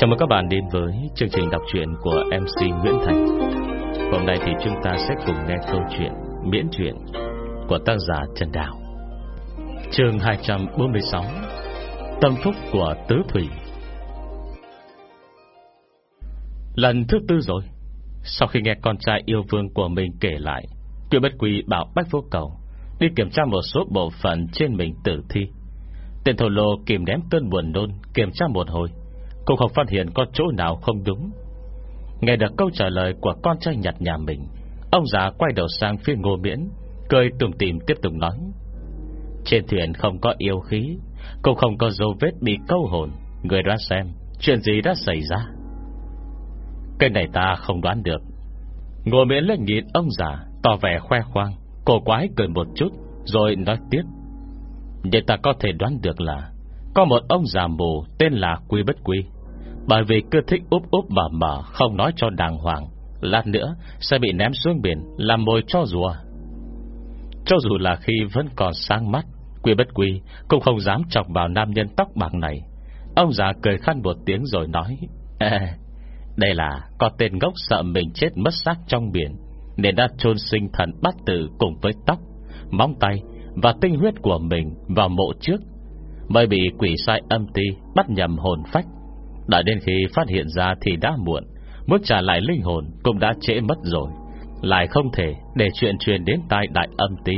Chào mừng các bạn đến với chương trình đọc truyện của MC Nguyễn Thành. Hôm nay thì chúng ta sẽ cùng nghe câu chuyện miễn truyện của tác giả Trần Đào. Chương 246 Tâm phúc của Tứ Thủy. Lần thứ tư rồi, Sau khi nghe con trai yêu vương của mình kể lại Quyên bất quỳ bảo Bách Vô Cầu Đi kiểm tra một số bộ phận trên mình tử thi. Tên thổ lô kìm ném cơn buồn nôn Kiểm tra một hồi cũng không phát hiện có chỗ nào không đúng. Nghe được câu trả lời của con trai nhặt nhà mình, Ông già quay đầu sang phía ngô miễn, Cười tùm tìm tiếp tục nói. Trên thuyền không có yêu khí, Cũng không có dấu vết bị câu hồn, Người đoán xem Chuyện gì đã xảy ra. Cái này ta không đoán được. Ngô miễn lên nhìn ông già, Tỏ vẻ khoe khoang, Cổ quái cười một chút, Rồi nói tiếp. Để ta có thể đoán được là, Có một ông già mù tên là Quy Bất Quy. Bởi vì cứ thích úp úp mở mở, Không nói cho đàng hoàng. Lát nữa, sẽ bị ném xuống biển, Làm mồi cho rùa. Cho dù là khi vẫn còn sáng mắt, Quy Bất Quy, cũng không dám chọc vào nam nhân tóc bạc này. Ông già cười khăn một tiếng rồi nói Đây là, có tên ngốc sợ mình chết mất xác trong biển, nên đã chôn sinh thần bát tử cùng với tóc, Móng tay Và tinh huyết của mình vào mộ trước. Mới bị quỷ sai âm ti Bắt nhầm hồn phách Đợi đến khi phát hiện ra thì đã muộn Muốn trả lại linh hồn Cũng đã trễ mất rồi. Lại không thể để chuyện truyền đến tai đại âm ti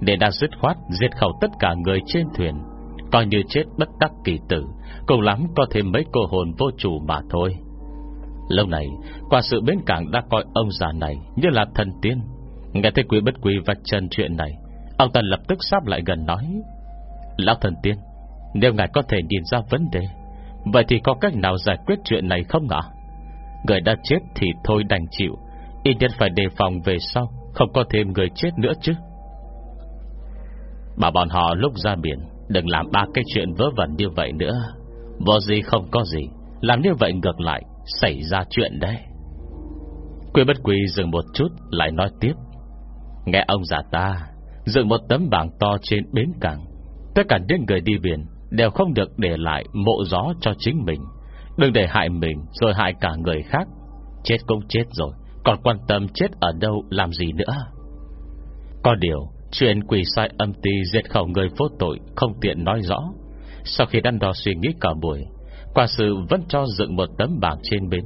Để đã dứt khoát Diệt khẩu tất cả người trên thuyền. Coi như chết bất đắc kỳ tử, Cùng lắm có thêm mấy cô hồn vô chủ mà thôi. Lâu này, Qua sự bến cảng đã coi ông già này Như là thần tiên. Nghe thấy quý bất quý vạch chân chuyện này, Ông Tần lập tức sắp lại gần nói, Lão thần tiên, Nếu ngài có thể nhìn ra vấn đề Vậy thì có cách nào giải quyết chuyện này không ạ? Người đã chết thì thôi đành chịu. Ít nhất phải đề phòng về sau, Không có thêm người chết nữa chứ. Bảo bọn họ lúc ra biển, Đừng làm ba cái chuyện vớ vẩn như vậy nữa. Vô gì không có gì, Làm như vậy ngược lại, Xảy ra chuyện đấy. Quy bất quy dừng một chút, Lại nói tiếp. Nghe ông già ta, Dựng một tấm bảng to trên bến cảng. Tất cả những người đi biển Đều không được để lại mộ gió cho chính mình. Đừng để hại mình Rồi hại cả người khác. Chết cũng chết rồi, Còn quan tâm chết ở đâu làm gì nữa? Có điều, Chuyện quỷ sai âm ti diệt khẩu người vô tội Không tiện nói rõ. Sau khi đắn đo suy nghĩ cả buổi, Quả sự vẫn cho dựng một tấm bảng trên bến.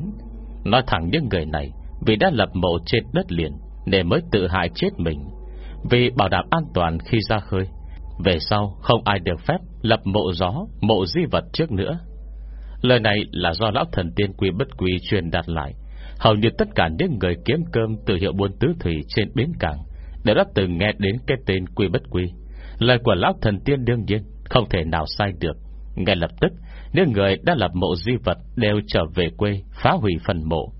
Nói thẳng những người này, Vì đã lập mộ trên đất liền, để mới tự hại chết mình. Vì bảo đảm an toàn khi ra khơi, Về sau không ai được phép Lập mộ gió, mộ di vật trước nữa. Lời này là do lão thần tiên quý bất quý truyền đạt lại. Hầu như tất cả những người kiếm cơm Từ hiệu buôn tứ thủy trên bến cảng Đều đã từng nghe đến cái tên quý bất quý Lời của lão thần tiên đương nhiên Không thể nào sai được. Ngay lập tức những người đã lập mộ di vật Đều trở về quê phá hủy phần mộ.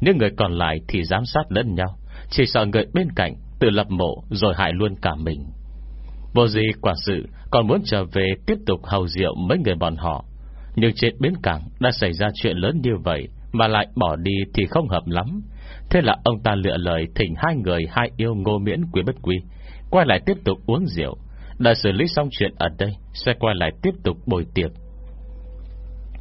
Những người còn lại thì giám sát lẫn nhau Chỉ sợ người bên cạnh Tự lập mộ rồi hại luôn cả mình. Vô gì quả sự Còn muốn trở về tiếp tục hầu rượu Mấy người bọn họ. Nhưng trên bến cảng đã xảy ra chuyện lớn như vậy Mà lại bỏ đi thì không hợp lắm. Thế là ông ta lựa lời Thỉnh hai người hai yêu ngô miễn quý bất quý Quay lại tiếp tục uống rượu. Đã xử lý xong chuyện ở đây Sẽ quay lại tiếp tục bồi tiệc.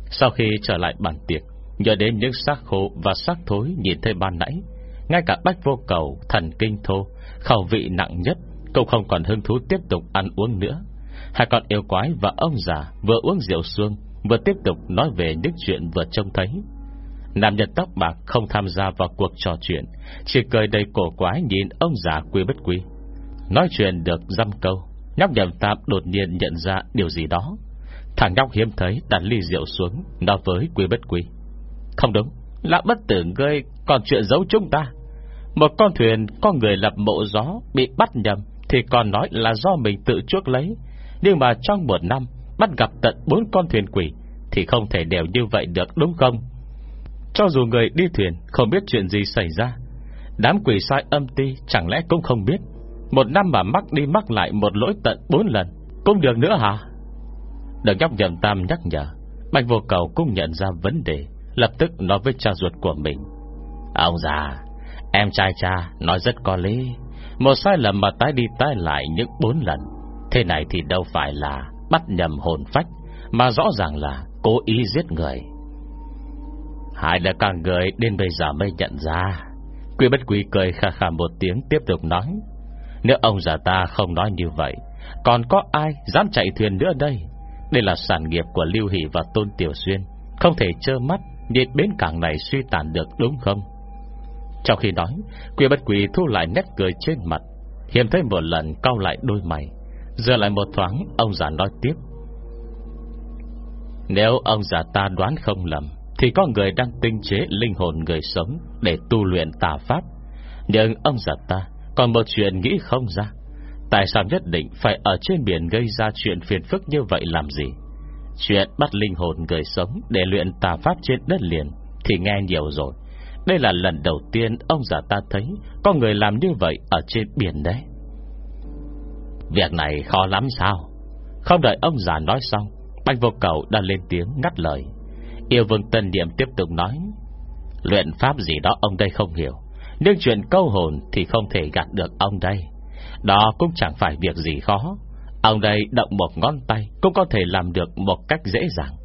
Sau khi trở lại bàn tiệc Nhờ đến những xác khô và xác thối Nhìn thấy ban nãy Ngay cả bách vô cầu, thần kinh thô Khẩu vị nặng nhất cũng không còn hứng thú tiếp tục ăn uống nữa. Hai con yêu quái và ông già Vừa uống rượu xuông, Vừa tiếp tục nói về những chuyện vừa trông thấy. Nam nhân tóc bạc không tham gia vào cuộc trò chuyện, Chỉ cười đầy cổ quái nhìn ông già quy bất quy Nói chuyện được dăm câu, Nhóc nhầm tam đột nhiên nhận ra điều gì đó. Thằng nhóc hiếm thấy đặt ly rượu xuống, Nói với quy bất quy Không đúng lạ bất tử ngươi còn chuyện giấu chúng ta. Một con thuyền có người lập mộ gió Bị bắt nhầm thì còn nói là do mình tự chuốc lấy. Nhưng mà trong một năm, Bắt gặp tận bốn con thuyền quỷ, Thì không thể đều như vậy được, đúng không? Cho dù người đi thuyền, Không biết chuyện gì xảy ra. Đám quỷ sai âm ti chẳng lẽ cũng không biết. Một năm mà mắc đi mắc lại Một lỗi tận bốn lần, Cũng được nữa hả? Đừng nhóc nhầm tam nhắc nhở, Bạch vô cầu cũng nhận ra vấn đề, Lập tức nói với cha ruột của mình. Ông già, Em trai cha, nói rất có lý. Một sai lầm mà tái đi tái lại những bốn lần. Thế này thì đâu phải là Bắt nhầm hồn phách, Mà rõ ràng là cố ý giết người. Hai đã càng người đến bây giờ mới nhận ra. Quy bất quy cười khà khà một tiếng, tiếp tục nói, Nếu ông già ta không nói như vậy, Còn có ai dám chạy thuyền nữa đây? Đây là sản nghiệp của Lưu Hỷ và Tôn Tiểu Xuyên, Không thể trơ mắt Nhìn bến cảng này suy tàn được đúng không? Trong khi nói Quy bất quỷ thu lại nét cười trên mặt. Hiểm thấy một lần cau lại đôi mày. Giờ lại một thoáng, Ông già nói tiếp. Nếu ông già ta đoán không lầm, Thì có người đang tinh chế linh hồn người sống Để tu luyện tà pháp. Nhưng ông già ta Còn một chuyện nghĩ không ra. Tại sao nhất định phải ở trên biển Gây ra chuyện phiền phức như vậy làm gì? Chuyện bắt linh hồn người sống Để luyện tà pháp trên đất liền Thì nghe nhiều rồi. Đây là lần đầu tiên ông già ta thấy Có người làm như vậy ở trên biển đấy. Việc này khó lắm sao? Không đợi ông già nói xong, Bạch vô cầu đã lên tiếng ngắt lời. Yêu vương tân niệm tiếp tục nói, Luyện pháp gì đó ông đây không hiểu, Nhưng chuyện câu hồn Thì không thể gạt được ông đây. Đó cũng chẳng phải việc gì khó. Ông đây động một ngón tay Cũng có thể làm được một cách dễ dàng.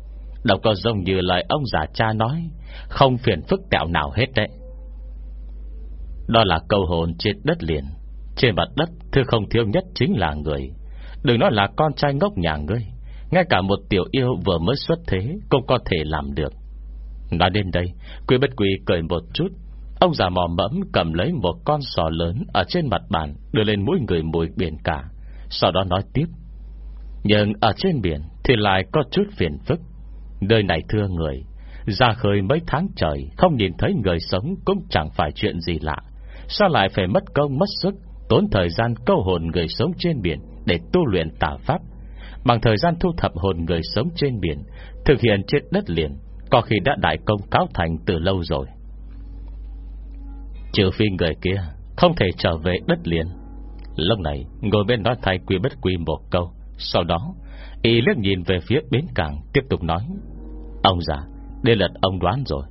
Đâu có giống như lời ông già cha nói, Không phiền phức tẹo nào hết đấy. Đó là câu hồn trên đất liền, Trên mặt đất Thứ không thiếu nhất chính là người. Đừng nói là con trai ngốc nhà ngươi, Ngay cả một tiểu yêu vừa mới xuất thế Cũng có thể làm được. Nói đến đây, Quý bất quý cười một chút. Ông già mò mẫm cầm lấy một con sò lớn Ở trên mặt bàn, Đưa lên mũi người mùi biển cả, Sau đó nói tiếp. Nhưng ở trên biển Thì lại có chút phiền phức. Nơi này thưa người, Ra khơi mấy tháng trời, Không nhìn thấy người sống Cũng chẳng phải chuyện gì lạ. Sao lại phải mất công, mất sức, Tốn thời gian câu hồn người sống trên biển Để tu luyện tà pháp? Bằng thời gian thu thập hồn người sống trên biển, Thực hiện trên đất liền, Có khi đã đại công cáo thành từ lâu rồi. Trừ phi người kia Không thể trở về đất liền. Lúc này, ngồi bên nói thay quy bất quy một câu, Sau đó Y liếc nhìn về phía bến cảng, Tiếp tục nói, Ông già, Đây là ông đoán rồi.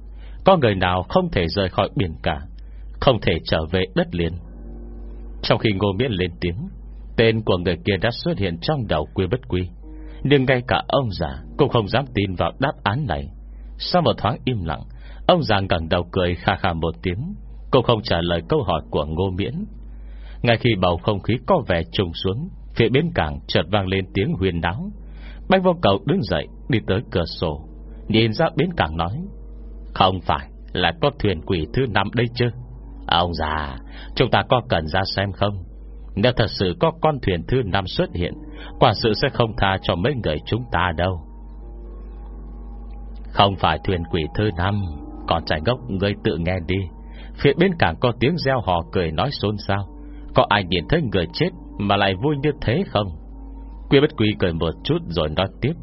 Có người nào không thể rời khỏi biển cả, Không thể trở về đất liền? Trong khi ngô miễn lên tiếng, Tên của người kia đã xuất hiện trong đầu quy bất quy. Nhưng ngay cả ông già Cũng không dám tin vào đáp án này. Sau một thoáng im lặng, Ông già gần đầu cười kha kha một tiếng, Cũng không trả lời câu hỏi của ngô miễn. Ngay khi bầu không khí có vẻ trùng xuống, Phía bên cảng chợt vang lên tiếng huyền náo. Bách vô cầu đứng dậy, Đi tới cửa sổ, Nhìn ra bến cảng nói, Không phải là có thuyền quỷ thứ năm đây chứ? Ông già, Chúng ta có cần ra xem không? Nếu thật sự có con thuyền thứ năm xuất hiện, Quả sự sẽ không tha cho mấy người chúng ta đâu. Không phải thuyền quỷ thứ năm, Còn trải gốc người tự nghe đi. Phía bên cảng có tiếng reo hò cười nói xôn xao. Có ai nhìn thấy người chết Mà lại vui như thế không? Quy bất quy cười một chút rồi nói tiếp.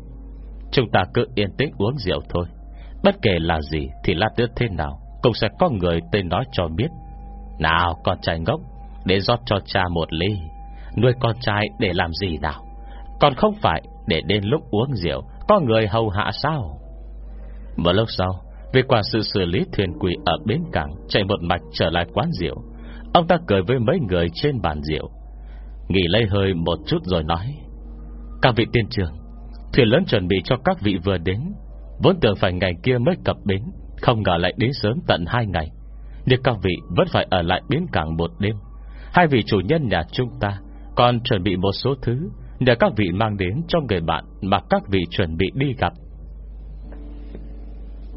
Chúng ta cứ yên tĩnh uống rượu thôi. Bất kể là gì Thì lát nữa thế nào, Cũng sẽ có người tên nói cho biết. Nào, con trai ngốc, Để rót cho cha một ly. Nuôi con trai để làm gì nào? Còn không phải để đến lúc uống rượu, Có người hầu hạ sao? Một lúc sau, Vì quả sự xử lý thuyền quỷ ở bến cảng Chạy một mạch trở lại quán rượu, Ông ta cười với mấy người trên bàn rượu. Nghỉ lấy hơi một chút rồi nói các vị tiên trường Thuyền lớn chuẩn bị cho các vị vừa đến. Vốn tưởng phải ngày kia mới cập bến, Không ngờ lại đến sớm tận hai ngày. Nhưng các vị vẫn phải ở lại bến cảng một đêm, Hai vị chủ nhân nhà chúng ta Còn chuẩn bị một số thứ Để các vị mang đến cho người bạn Mà các vị chuẩn bị đi gặp.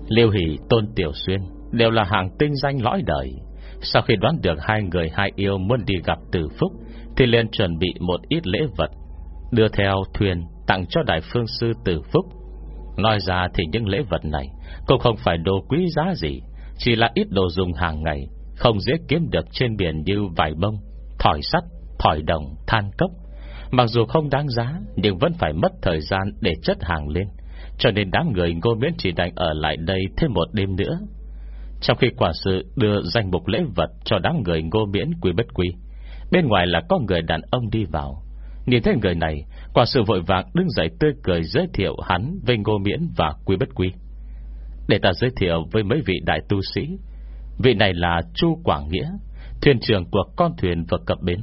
Liêu Hỷ, Tôn Tiểu Xuyên Đều là hàng tinh danh lõi đời. Sau khi đoán được hai người hai yêu Muốn đi gặp Tử Phúc, Thì liền chuẩn bị một ít lễ vật Đưa theo thuyền Tặng cho Đại Phương Sư Tử Phúc. Nói ra thì những lễ vật này Cũng không phải đồ quý giá gì Chỉ là ít đồ dùng hàng ngày Không dễ kiếm được trên biển như vải bông Thỏi sắt, thỏi đồng, than cốc. Mặc dù không đáng giá Nhưng vẫn phải mất thời gian để chất hàng lên Cho nên đám người ngô miễn chỉ đành ở lại đây thêm một đêm nữa. Trong khi quả sự đưa danh mục lễ vật Cho đám người ngô miễn quý bất quý Bên ngoài là có người đàn ông đi vào. Nhìn thấy người này, Quả sự vội vàng đứng dậy tươi cười giới thiệu hắn Về Ngô Miễn và Quý Bất Quý. Để ta giới thiệu với mấy vị đại tu sĩ, Vị này là Chu Quảng Nghĩa, Thuyền trưởng của con thuyền vật cập bến.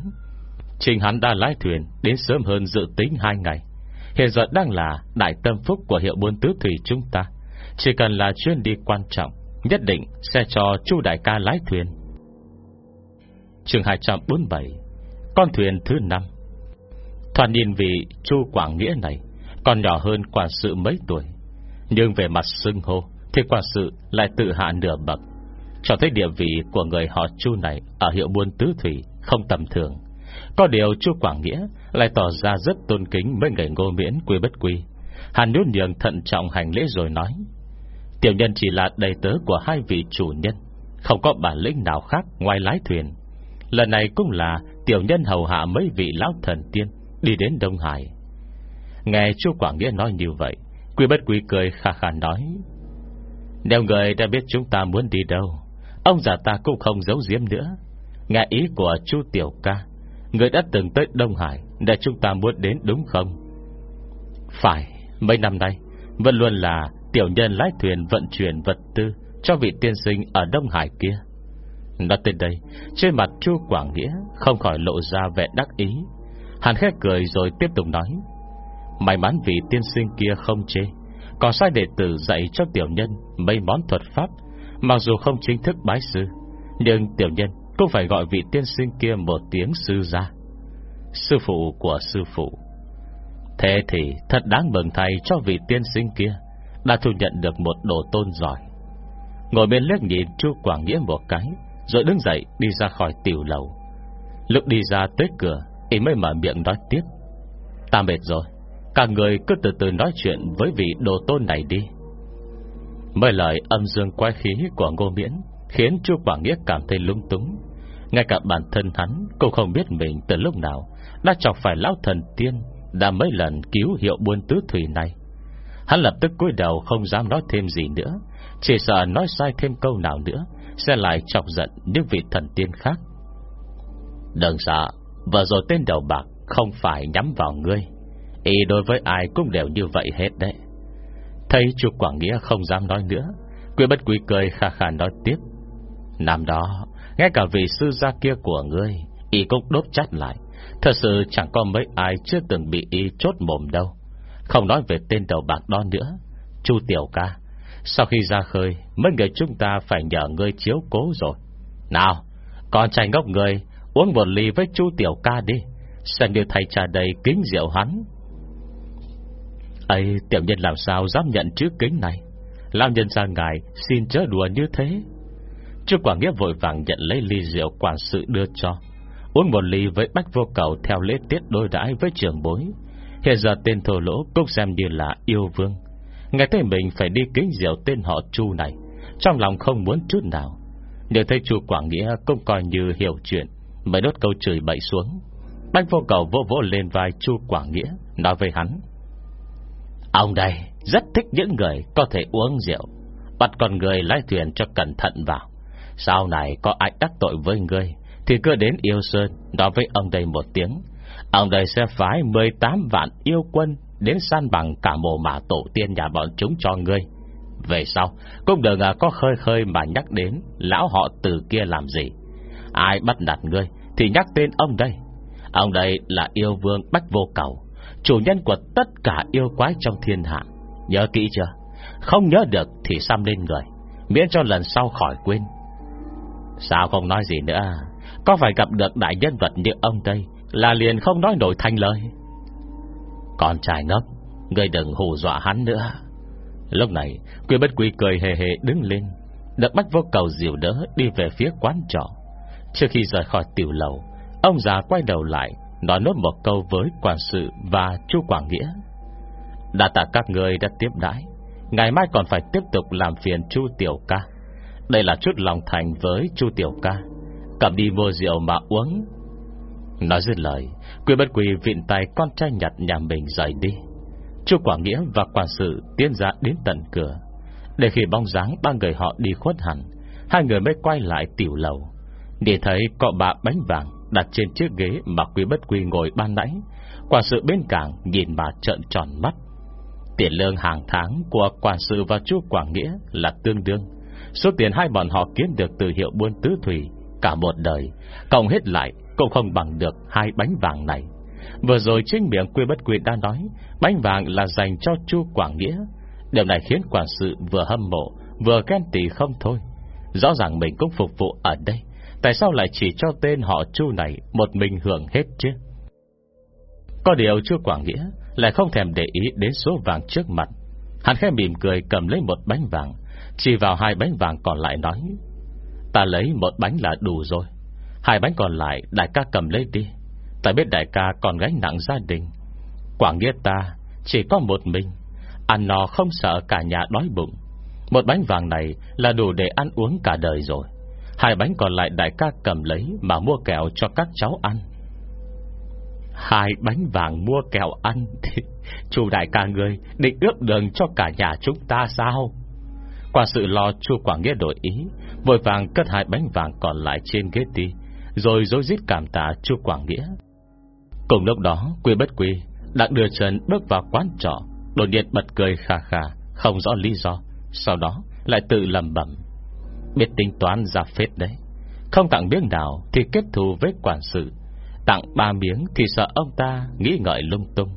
Trình hắn đã lái thuyền Đến sớm hơn dự tính hai ngày. Hiện giờ đang là đại tâm phúc Của hiệu buôn tứ thủy chúng ta. Chỉ cần là chuyến đi quan trọng, Nhất định sẽ cho Chu Đại ca lái thuyền. Trường 247 Con thuyền thứ 5 Thoàn nhìn vị Chu Quảng Nghĩa này, Còn nhỏ hơn quản sự mấy tuổi. Nhưng về mặt xưng hô Thì quản sự lại tự hạ nửa bậc. Cho thấy địa vị của người họ Chu này Ở hiệu buôn tứ thủy Không tầm thường. Có điều Chu Quảng Nghĩa Lại tỏ ra rất tôn kính mấy người ngô miễn quy bất quy. Hàn nhút nhường thận trọng hành lễ rồi nói, Tiểu nhân chỉ là đầy tớ của hai vị chủ nhân, Không có bản lĩnh nào khác ngoài lái thuyền. Lần này cũng là tiểu nhân hầu hạ mấy vị lão thần tiên. Đi đến Đông Hải. Nghe chú Quảng Nghĩa nói như vậy Quy bất quy cười khà khà nói, Nếu người đã biết chúng ta muốn đi đâu, Ông già ta cũng không giấu giếm nữa. Nghe ý của chú Tiểu ca, Người đã từng tới Đông Hải Để chúng ta muốn đến đúng không? Phải, Mấy năm nay, Vẫn luôn là tiểu nhân lái thuyền vận chuyển vật tư Cho vị tiên sinh ở Đông Hải kia. Nói tới đây, Trên mặt chu Quảng Nghĩa Không khỏi lộ ra vẻ đắc ý. Hàn khét cười rồi tiếp tục nói, May mắn vì tiên sinh kia không chê, Còn sai đệ tử dạy cho tiểu nhân Mấy món thuật pháp, Mặc dù không chính thức bái sư, Nhưng tiểu nhân cũng phải gọi vị tiên sinh kia Một tiếng sư ra Sư phụ của sư phụ. Thế thì thật đáng mừng thầy cho vị tiên sinh kia Đã thu nhận được một đồ tôn giỏi. Ngồi bên liếc nhìn Chu Quảng Nghĩa một cái, Rồi đứng dậy đi ra khỏi tiểu lầu. Lúc đi ra tới cửa Y mới mở miệng nói tiếp. Ta mệt rồi. Cả người cứ từ từ nói chuyện với vị đồ tôn này đi. Mời lời âm dương quái khí của Ngô Miễn Khiến Chu Quảng Nghĩa cảm thấy lung túng. Ngay cả bản thân hắn Cũng không biết mình từ lúc nào Đã chọc phải lão thần tiên Đã mấy lần cứu hiệu buôn tứ thủy này. Hắn lập tức cúi đầu không dám nói thêm gì nữa, Chỉ sợ nói sai thêm câu nào nữa Sẽ lại chọc giận những vị thần tiên khác. Đừng sợ Vừa rồi tên đầu bạc Không phải nhắm vào ngươi. Ý đối với ai cũng đều như vậy hết đấy. Thấy chú Quảng Nghĩa không dám nói nữa, Quý bất quý cười khà khà nói tiếp. Năm đó, Ngay cả vị sư gia kia của ngươi, Y cũng đốt chát lại. Thật sự chẳng có mấy ai chưa từng bị y chốt mồm đâu. Không nói về tên đầu bạc đó nữa. Chu Tiểu ca, Sau khi ra khơi, Mấy người chúng ta phải nhờ ngươi chiếu cố rồi. Nào, con trai ngốc người Uống một ly với chu Tiểu ca đi, Xem như thầy trà đầy kính rượu hắn. Ấy tiểu nhân làm sao dám nhận chữ kính này? Làm nhân ra ngài Xin chớ đùa như thế. Chu Quảng Nghĩa vội vàng nhận lấy ly rượu quản sự đưa cho. Uống một ly với bách vô cầu Theo lễ tiết đôi đãi với trường bối. Hiện giờ tên thổ lỗ cũng xem như là yêu vương. Nghe thấy mình phải đi kính rượu tên họ Chu này, Trong lòng không muốn chút nào. Nhưng thấy Chu Quảng Nghĩa cũng coi như hiểu chuyện. Mới đốt câu chửi bậy xuống. Bách vô cầu vô vỗ lên vai Chu Quảng Nghĩa, Nói với hắn. Ông đây rất thích những người Có thể uống rượu, Bắt con người lái thuyền cho cẩn thận vào. Sau này có ai đắc tội với người Thì cứ đến yêu sơn, Nói với ông đây một tiếng. Ông đây sẽ phái 18 vạn yêu quân Đến san bằng cả mồ mả tổ tiên nhà bọn chúng cho ngươi. Về sau, Cũng đừng à có khơi khơi mà nhắc đến Lão họ từ kia làm gì. Ai bắt nạt ngươi Thì nhắc tên ông đây. Ông đây là yêu vương Bách Vô Cầu, Chủ nhân của tất cả yêu quái trong thiên hạ. Nhớ kỹ chưa? Không nhớ được thì xăm lên người, Miễn cho lần sau khỏi quên. Sao không nói gì nữa? Có phải gặp được đại nhân vật như ông đây Là liền không nói nổi thành lời? Con trai ngốc, Ngươi đừng hù dọa hắn nữa. Lúc này, Quy bất quy cười hề hề đứng lên, Được bách vô cầu dìu đỡ Đi về phía quán trọ. Trước khi rời khỏi tiểu lầu, Ông già quay đầu lại, Nói nốt một câu với quản sự Và chu Quảng Nghĩa. Đã tạ các người đã tiếp đãi, Ngày mai còn phải tiếp tục làm phiền chu Tiểu ca. Đây là chút lòng thành với chu Tiểu ca. Cầm đi vô rượu mà uống. Nói dứt lời, Quy bất quỳ vịn tay con trai nhặt nhà mình rời đi. Chu Quảng Nghĩa và quản sự tiến ra đến tận cửa. Để khi bóng dáng ba người họ đi khuất hẳn, Hai người mới quay lại tiểu lầu. Nhìn thấy có bà bánh vàng Đặt trên chiếc ghế mà quý bất quy ngồi ban nãy Quản sự bên cảng Nhìn bà trợn tròn mắt. Tiền lương hàng tháng của quản sự và chú Quảng Nghĩa là tương đương. Số tiền hai bọn họ kiếm được từ hiệu buôn tứ thủy, Cả một đời, Cộng hết lại cũng không bằng được hai bánh vàng này. Vừa rồi chính miệng quy bất quy đã nói, Bánh vàng là dành cho chu Quảng Nghĩa. Điều này khiến quản sự vừa hâm mộ, Vừa ghen tị không thôi. Rõ ràng mình cũng phục vụ ở đây. Tại sao lại chỉ cho tên họ chu này Một mình hưởng hết chứ? Có điều chưa Quảng Nghĩa Lại không thèm để ý đến số vàng trước mặt. Hắn khẽ mỉm cười cầm lấy một bánh vàng, Chỉ vào hai bánh vàng còn lại nói, Ta lấy một bánh là đủ rồi. Hai bánh còn lại đại ca cầm lấy đi. Ta biết đại ca còn gánh nặng gia đình. Quảng Nghĩa ta Chỉ có một mình, Ăn no không sợ cả nhà đói bụng. Một bánh vàng này là đủ để ăn uống cả đời rồi. Hai bánh còn lại đại ca cầm lấy Mà mua kẹo cho các cháu ăn. Hai bánh vàng mua kẹo ăn thì Chú đại ca người Định ước đường cho cả nhà chúng ta sao? Qua sự lo chu Quảng Nghĩa đổi ý, Vội vàng cất hai bánh vàng còn lại trên ghế đi, Rồi dối rít cảm tạ chu Quảng Nghĩa. Cùng lúc đó, Quy bất quy Đặng đưa chân bước vào quán trọ, Đột nhiên bật cười khà khà, Không rõ lý do, Sau đó lại tự lầm bẩm. Biết tính toán ra phết đấy. Không tặng miếng nào thì kết thù với quản sự. Tặng ba miếng thì sợ ông ta Nghĩ ngợi lung tung.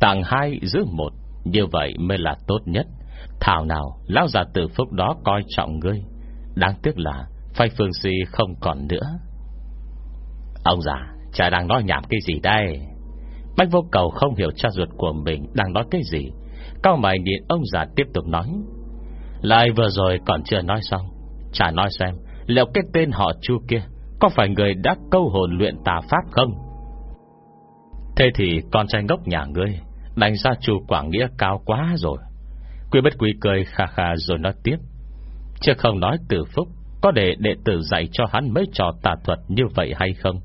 Tặng hai giữ một, Như vậy mới là tốt nhất. Thảo nào, lão già tử phúc đó coi trọng ngươi. Đáng tiếc là Phai phương si không còn nữa. Ông già, Chả đang nói nhảm cái gì đây. Bách vô cầu không hiểu cha ruột của mình Đang nói cái gì. Cao mày nhìn ông già tiếp tục nói. Lại vừa rồi còn chưa nói xong. Chả nói xem, Liệu cái tên họ chu kia Có phải người đã câu hồn luyện tà pháp không? Thế thì con trai ngốc nhà ngươi Đánh ra chu Quảng Nghĩa cao quá rồi. Quy bất quy cười khà khà rồi nói tiếp. Chứ không nói từ phúc, Có để đệ tử dạy cho hắn mấy trò tà thuật như vậy hay không?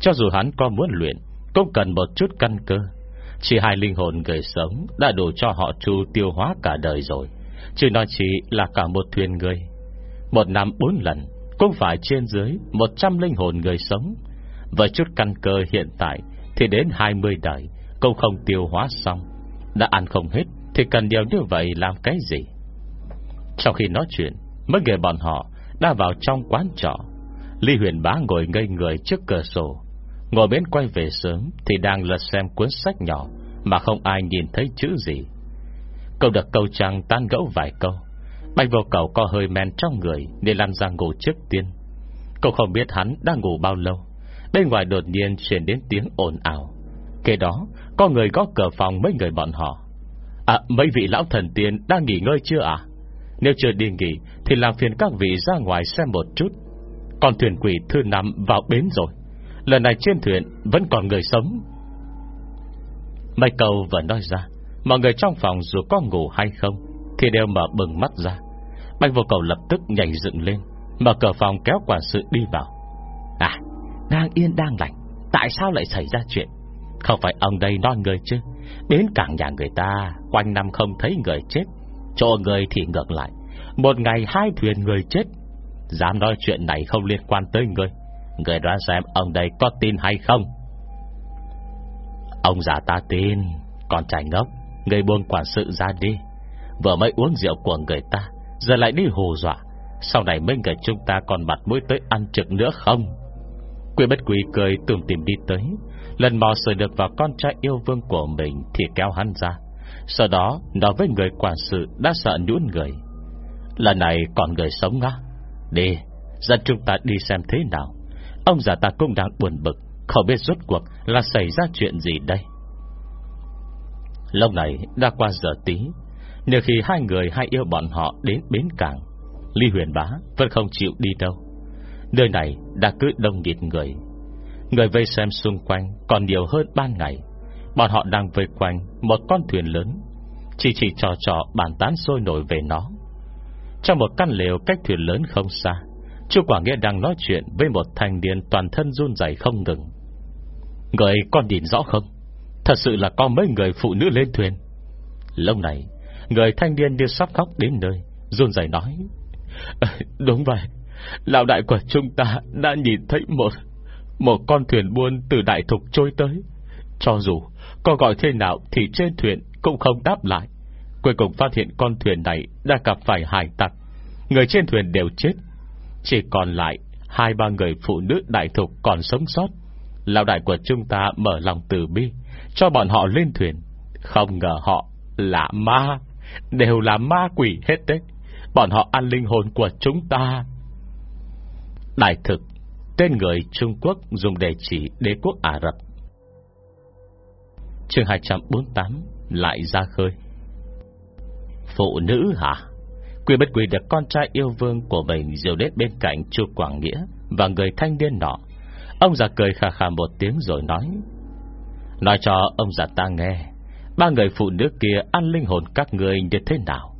Cho dù hắn có muốn luyện, Cũng cần một chút căn cơ. Chỉ hai linh hồn người sống Đã đủ cho họ chu tiêu hóa cả đời rồi. Chứ nói chỉ là cả một thuyền người. Một năm bốn lần, Cũng phải trên dưới một trăm linh hồn người sống. Với chút căn cơ hiện tại Thì đến hai mươi đời, Cũng không tiêu hóa xong. Đã ăn không hết, Thì cần điều như vậy làm cái gì? Trong khi nói chuyện, Mấy người bọn họ đã vào trong quán trọ. Lý huyền bá ngồi ngây người trước cửa sổ. Ngồi bên quay về sớm Thì đang lật xem cuốn sách nhỏ Mà không ai nhìn thấy chữ gì. Câu được câu trăng tan gẫu vài câu. Bạch vô cầu có hơi men trong người Nên lăn ra ngủ trước tiên. Cậu không biết hắn đang ngủ bao lâu. Bên ngoài đột nhiên chuyển đến tiếng ồn ào. Kế đó, Có người gõ cửa phòng mấy người bọn họ. À mấy vị lão thần tiên Đang nghỉ ngơi chưa à Nếu chưa đi nghỉ, Thì làm phiền các vị ra ngoài xem một chút. Còn thuyền quỷ thư nằm vào bến rồi. Lần này trên thuyền Vẫn còn người sống. Mấy câu vừa nói ra, Mọi người trong phòng dù có ngủ hay không Thì đều mở bừng mắt ra. Bạch vô cầu lập tức nhảy dựng lên, Mở cửa phòng kéo quản sự đi vào. À đang yên đang lành, Tại sao lại xảy ra chuyện? Không phải ông đây non người chứ? Đến cảng nhà người ta, Quanh năm không thấy người chết, Chỗ người thì ngược lại. Một ngày hai thuyền người chết. Dám nói chuyện này không liên quan tới người. Người đoán xem ông đây có tin hay không? Ông già ta tin Còn trai ngốc, Người buông quản sự ra đi. Vừa mới uống rượu của người ta Giờ lại đi hù dọa. Sau này mấy người chúng ta còn mặt mũi tới ăn trực nữa không? Quỷ bất quỷ cười tùm tìm đi tới. Lần mò sờ được vào con trai yêu vương của mình Thì kéo hắn ra. Sau đó, nói với người quản sự Đã sợ nhũn người. Lần này còn người sống á? Đi, Dẫn chúng ta đi xem thế nào. Ông già ta cũng đang buồn bực, Không biết rốt cuộc là xảy ra chuyện gì đây. Lâu này, đã qua giờ tí nếu khi hai người hai yêu bọn họ đến bến cảng Ly huyền bá vẫn không chịu đi đâu. Nơi này đã cứ đông nghịt người. Người vây xem xung quanh Còn nhiều hơn ban ngày. Bọn họ đang vây quanh một con thuyền lớn, Chỉ chỉ trò trò bàn tán sôi nổi về nó. Trong một căn lều cách thuyền lớn không xa, Chu Quả Nghĩa đang nói chuyện Với một thanh niên toàn thân run rẩy không ngừng. Người con nhìn rõ không? Thật sự là có mấy người phụ nữ lên thuyền. Lâu này Người thanh niên như sắp khóc đến nơi, Run rẩy nói. Ờ, đúng vậy. Lão đại của chúng ta đã nhìn thấy một Một con thuyền buôn từ đại thục trôi tới. Cho dù Có gọi thế nào thì trên thuyền Cũng không đáp lại. Cuối cùng phát hiện con thuyền này Đã gặp phải hải tặc. Người trên thuyền đều chết. Chỉ còn lại Hai, ba người phụ nữ đại thục còn sống sót. Lão đại của chúng ta mở lòng từ bi, Cho bọn họ lên thuyền. Không ngờ họ là ma. Đều là ma quỷ hết đấy. Bọn họ ăn linh hồn của chúng ta. Đại thực, Tên người Trung Quốc dùng để chỉ đế quốc Ả Rập. Chương 248 Lại ra khơi. Phụ nữ hả? Quy bất quy được con trai yêu vương của mình Diều đến bên cạnh Chu Quảng Nghĩa Và người thanh niên nọ. Ông già cười khà khà một tiếng rồi nói Nói cho ông già ta nghe. Ba người phụ nữ kia ăn linh hồn các người như thế nào?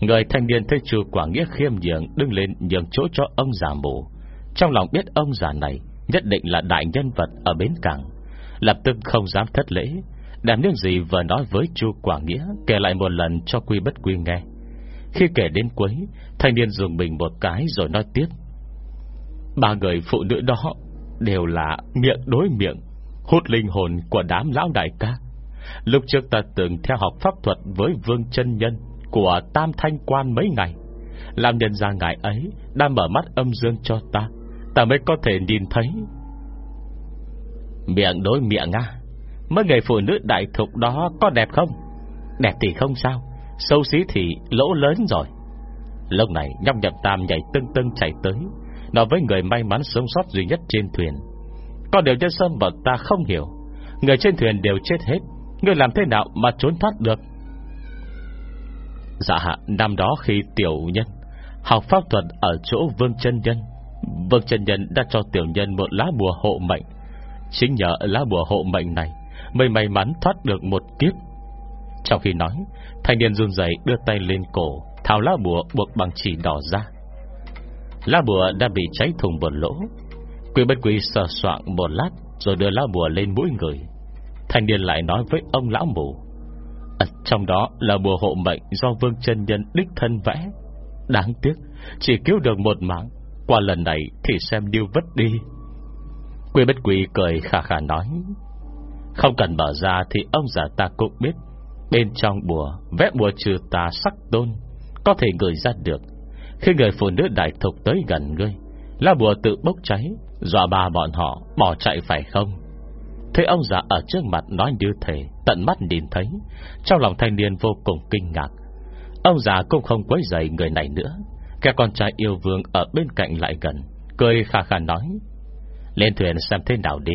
Người thanh niên thấy chu Quảng Nghĩa khiêm nhường Đứng lên nhường chỗ cho ông già mù. Trong lòng biết ông già này Nhất định là đại nhân vật ở bến cảng. Lập tức không dám thất lễ. Đem những gì vừa nói với chu Quảng Nghĩa Kể lại một lần cho quy bất quy nghe. Khi kể đến cuối, Thanh niên dùng mình một cái rồi nói tiếp. Ba người phụ nữ đó Đều là miệng đối miệng, Hút linh hồn của đám lão đại ca. Lúc trước ta từng theo học pháp thuật Với vương chân nhân Của Tam Thanh Quan mấy ngày. Làm nhân ra ngài ấy Đã mở mắt âm dương cho ta. Ta mới có thể nhìn thấy. Miệng đối miệng à Mấy người phụ nữ đại thục đó Có đẹp không? Đẹp thì không sao Sâu xí thì lỗ lớn rồi. Lúc này nhóc nhậm tam nhảy tưng tưng chạy tới, Nói với người may mắn sống sót duy nhất trên thuyền. Có điều nhân sâm bọn ta không hiểu, Người trên thuyền đều chết hết ngươi làm thế nào mà trốn thoát được? Dạ hạ, Năm đó khi tiểu nhân Học pháp thuật ở chỗ Vương chân Nhân, Vương chân Nhân đã cho tiểu nhân Một lá bùa hộ mệnh. Chính nhờ lá bùa hộ mệnh này, Mới may mắn thoát được một kiếp. Trong khi nói, Thanh niên run rẩy đưa tay lên cổ, Tháo lá bùa buộc bằng chỉ đỏ ra. Lá bùa đã bị cháy thùng một lỗ. Quỷ bất quỷ sờ soạn một lát, Rồi đưa lá bùa lên mũi người. Thanh niên lại nói với ông lão mù à, Trong đó là bùa hộ mệnh Do vương chân nhân đích thân vẽ. Đáng tiếc Chỉ cứu được một mạng Qua lần này thì xem điêu vất đi. Quy bất quỷ cười khà khà nói Không cần mở ra Thì ông già ta cũng biết Bên trong bùa vẽ bùa trừ tà sắc tôn Có thể gửi ra được. Khi người phụ nữ đại thục tới gần ngươi Lá bùa tự bốc cháy Dọa bà bọn họ bỏ chạy phải không? Thế ông già ở trước mặt nói như thế, Tận mắt nhìn thấy, Trong lòng thanh niên vô cùng kinh ngạc. Ông già cũng không quấy dậy người này nữa. Kẻ con trai yêu vương ở bên cạnh lại gần, Cười khà khà nói, Lên thuyền xem thế nào đi.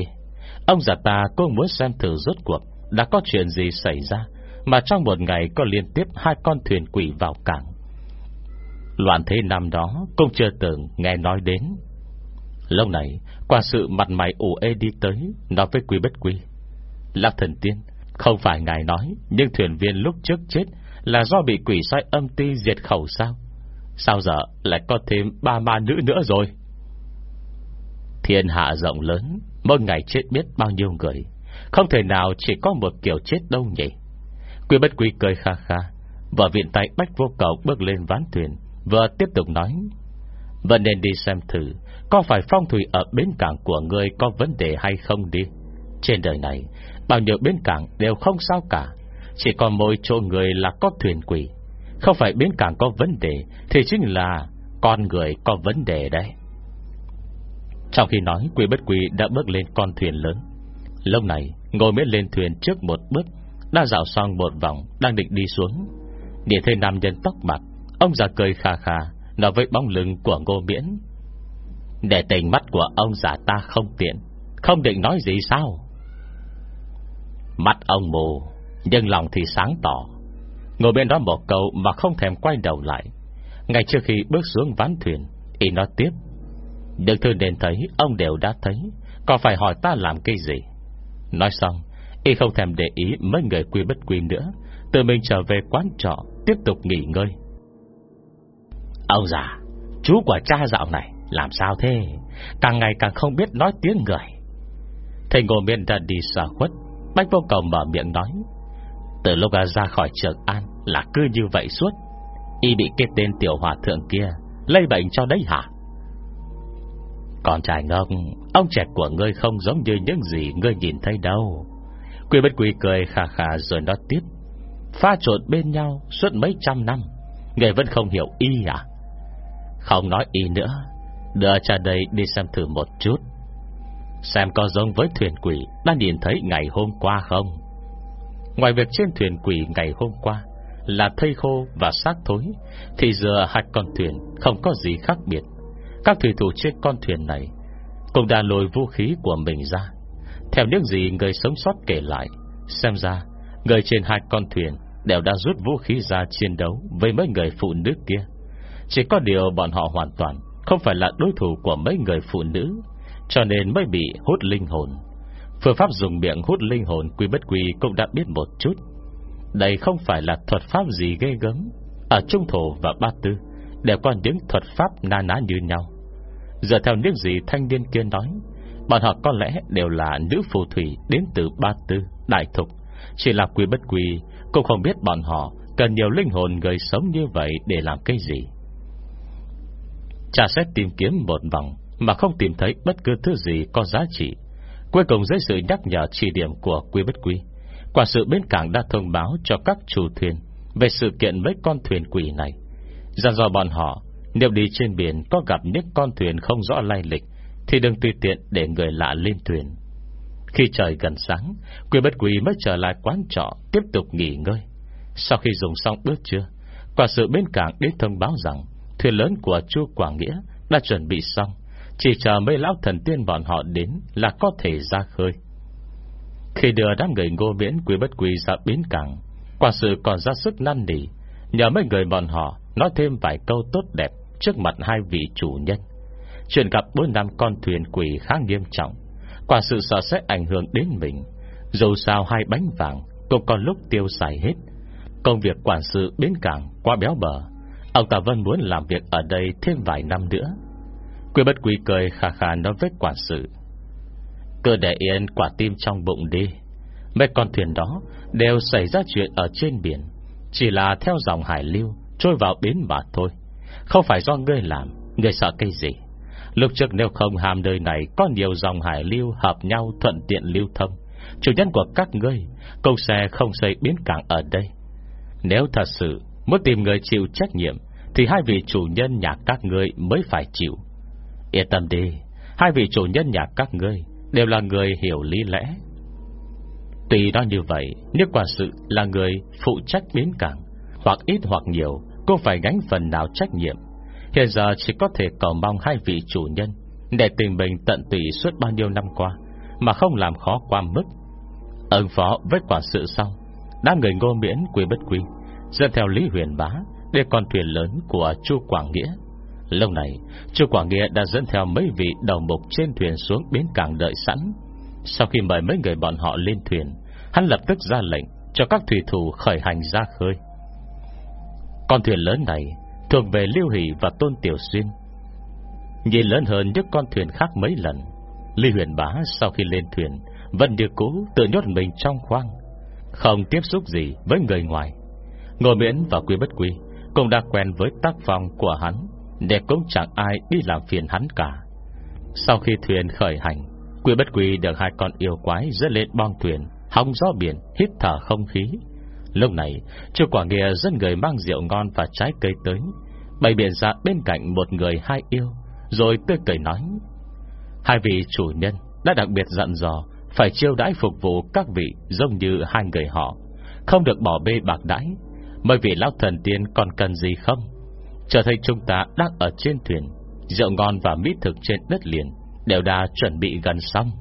Ông già ta cũng muốn xem thử rốt cuộc Đã có chuyện gì xảy ra Mà trong một ngày có liên tiếp Hai con thuyền quỷ vào cảng. Loạn thế năm đó Cũng chưa từng nghe nói đến. Lâu này, Qua sự mặt mày ủ ê đi tới, Nói với quý bất quý Lạc thần tiên, Không phải ngài nói, Nhưng thuyền viên lúc trước chết Là do bị quỷ sai âm ti diệt khẩu sao? Sao giờ lại có thêm ba ma nữ nữa rồi? Thiên hạ rộng lớn, Mỗi ngày chết biết bao nhiêu người, Không thể nào chỉ có một kiểu chết đâu nhỉ? Quý bất quý cười kha kha Và viện tay bách vô cầu bước lên ván thuyền, Vừa tiếp tục nói. Vẫn nên đi xem thử có phải phong thủy ở bến cảng của người Có vấn đề hay không đi? Trên đời này, Bao nhiêu bến cảng đều không sao cả. Chỉ còn mỗi chỗ người là có thuyền quỷ. Không phải bến cảng có vấn đề, Thì chính là Con người có vấn đề đấy. Trong khi nói Quỷ bất quỷ đã bước lên con thuyền lớn. Lúc này, ngồi mới lên thuyền trước một bước, Đã dạo xong một vòng, Đang định đi xuống. Để thấy nam nhân tóc bạc Ông già cười khà khà, Nói với bóng lưng của ngô miễn. Để tình mắt của ông già ta không tiện, Không định nói gì sao? Mắt ông mù, Nhưng lòng thì sáng tỏ. Ngồi bên đó một câu mà không thèm quay đầu lại. Ngay trước khi bước xuống ván thuyền, Y nói tiếp. Được thư nên thấy, ông đều đã thấy. Còn phải hỏi ta làm cái gì? Nói xong, Y không thèm để ý mấy người quy bất quy nữa. Tự mình trở về quán trọ, Tiếp tục nghỉ ngơi. Ông già, Chú của cha dạo này. Làm sao thế? Càng ngày càng không biết nói tiếng người. Thầy ngồi miên ra đi xa khuất, Bách vô cầu mở miệng nói. Từ lúc ra khỏi trường an Là cứ như vậy suốt. Y bị cái tên tiểu hòa thượng kia Lây bệnh cho đấy hả? Còn trai ngông Ông trẻ của ngươi không giống như những gì Ngươi nhìn thấy đâu. Quy bất quy cười khà khà rồi nói tiếp. Pha trộn bên nhau suốt mấy trăm năm, Người vẫn không hiểu y à? Không nói y nữa Đưa cha đây đi xem thử một chút. Xem có giống với thuyền quỷ Đã nhìn thấy ngày hôm qua không? Ngoài việc trên thuyền quỷ ngày hôm qua là thây khô và xác thối, Thì giờ hai con thuyền Không có gì khác biệt. Các thủy thủ trên con thuyền này Cũng đã lôi vũ khí của mình ra. Theo những gì người sống sót kể lại, Xem ra Người trên hai con thuyền Đều đã rút vũ khí ra chiến đấu Với mấy người phụ nữ kia. Chỉ có điều bọn họ hoàn toàn không phải là đối thủ của mấy người phụ nữ Cho nên mới bị hút linh hồn. Phương pháp dùng miệng hút linh hồn Quy bất quy cũng đã biết một chút. Đây không phải là thuật pháp gì ghê gớm. Ở Trung Thổ và Ba Tư Đều có những thuật pháp na ná như nhau. Giờ theo những gì thanh niên kia nói Bọn họ có lẽ đều là nữ phù thủy Đến từ Ba Tư, Đại Thục. Chỉ là quy bất quy Cũng không biết bọn họ Cần nhiều linh hồn người sống như vậy Để làm cái gì. Cha sẽ tìm kiếm một vòng Mà không tìm thấy bất cứ thứ gì có giá trị. Cuối cùng dưới sự nhắc nhở chỉ điểm của Quy Bất Quy Quả sự bên cảng đã thông báo cho các chủ thuyền Về sự kiện mấy con thuyền quỷ này. Dặn dò bọn họ, Nếu đi trên biển có gặp những con thuyền không rõ lai lịch, Thì đừng tùy tiện để người lạ lên thuyền. Khi trời gần sáng Quy Bất Quy mới trở lại quán trọ Tiếp tục nghỉ ngơi. Sau khi dùng xong bữa trưa, Quả sự bên cảng đến thông báo rằng Thuyền lớn của chu Quảng Nghĩa Đã chuẩn bị xong. Chỉ chờ mấy lão thần tiên bọn họ đến Là có thể ra khơi. Khi đưa đám người ngô miễn quý bất quý ra bến cảng, Quả sự còn ra sức năn nỉ, Nhờ mấy người bọn họ Nói thêm vài câu tốt đẹp Trước mặt hai vị chủ nhân. Chuyện gặp bốn năm con thuyền quỷ khá nghiêm trọng, Quả sự sợ sẽ ảnh hưởng đến mình. Dù sao hai bánh vàng Cũng còn lúc tiêu xài hết. Công việc quản sự bến cảng qua béo bờ Ông ta vẫn muốn làm việc ở đây thêm vài năm nữa. Quy bất quý cười khà khà nói với quản sự. Cứ để yên quả tim trong bụng đi. Mấy con thuyền đó Đều xảy ra chuyện ở trên biển. Chỉ là theo dòng hải lưu, Trôi vào bến mà thôi. Không phải do ngươi làm, Ngươi sợ cái gì? Lúc trước nếu không hàm nơi này, Có nhiều dòng hải lưu hợp nhau thuận tiện lưu thông. Chủ nhân của các ngươi Công xe không xây biến cảng ở đây. Nếu thật sự Muốn tìm người chịu trách nhiệm, Thì hai vị chủ nhân nhà các ngươi mới phải chịu. Yên tâm đi, Hai vị chủ nhân nhà các ngươi Đều là người hiểu lý lẽ. Tuy đó như vậy Nếu quả sự là người phụ trách biến cảng, Hoặc ít hoặc nhiều Cũng phải gánh phần nào trách nhiệm. Hiện giờ chỉ có thể cầu mong hai vị chủ nhân Để tình mình tận tụy suốt bao nhiêu năm qua, Mà không làm khó qua mức. Ơn phó với quả sự xong Đám người ngô miễn quý bất quý Dẫn theo Lý Huyền Bá Để con thuyền lớn của Chu Quảng Nghĩa. Lâu này, Chu Quảng Nghĩa đã dẫn theo mấy vị đầu mục trên thuyền xuống bến cảng đợi sẵn. Sau khi mời mấy người bọn họ lên thuyền, Hắn lập tức ra lệnh Cho các thủy thủ khởi hành ra khơi. Con thuyền lớn này Thuộc về Liêu Hỷ và Tôn Tiểu Xuyên. Nhìn lớn hơn những con thuyền khác mấy lần, Lý huyền bá sau khi lên thuyền Vẫn như cũ tự nhốt mình trong khoang, Không tiếp xúc gì với người ngoài. Ngồi miễn và quy bất quy Cũng đã quen với tác phong của hắn, để cũng chẳng ai đi làm phiền hắn cả. Sau khi thuyền khởi hành, Quy bất quy được hai con yêu quái Dẫn lên bong thuyền, Hóng gió biển, hít thở không khí. Lúc này Chú Quả Nghìa dẫn người mang rượu ngon và trái cây tới, Bày biện ra bên cạnh một người hai yêu, Rồi tươi cười nói, Hai vị chủ nhân Đã đặc biệt dặn dò Phải chiêu đãi phục vụ các vị Giống như hai người họ, Không được bỏ bê bạc đãi Mấy vị lão thần tiên còn cần gì không? Chờ thấy chúng ta đang ở trên thuyền, Rượu ngon và mỹ thực trên đất liền Đều đã chuẩn bị gần xong.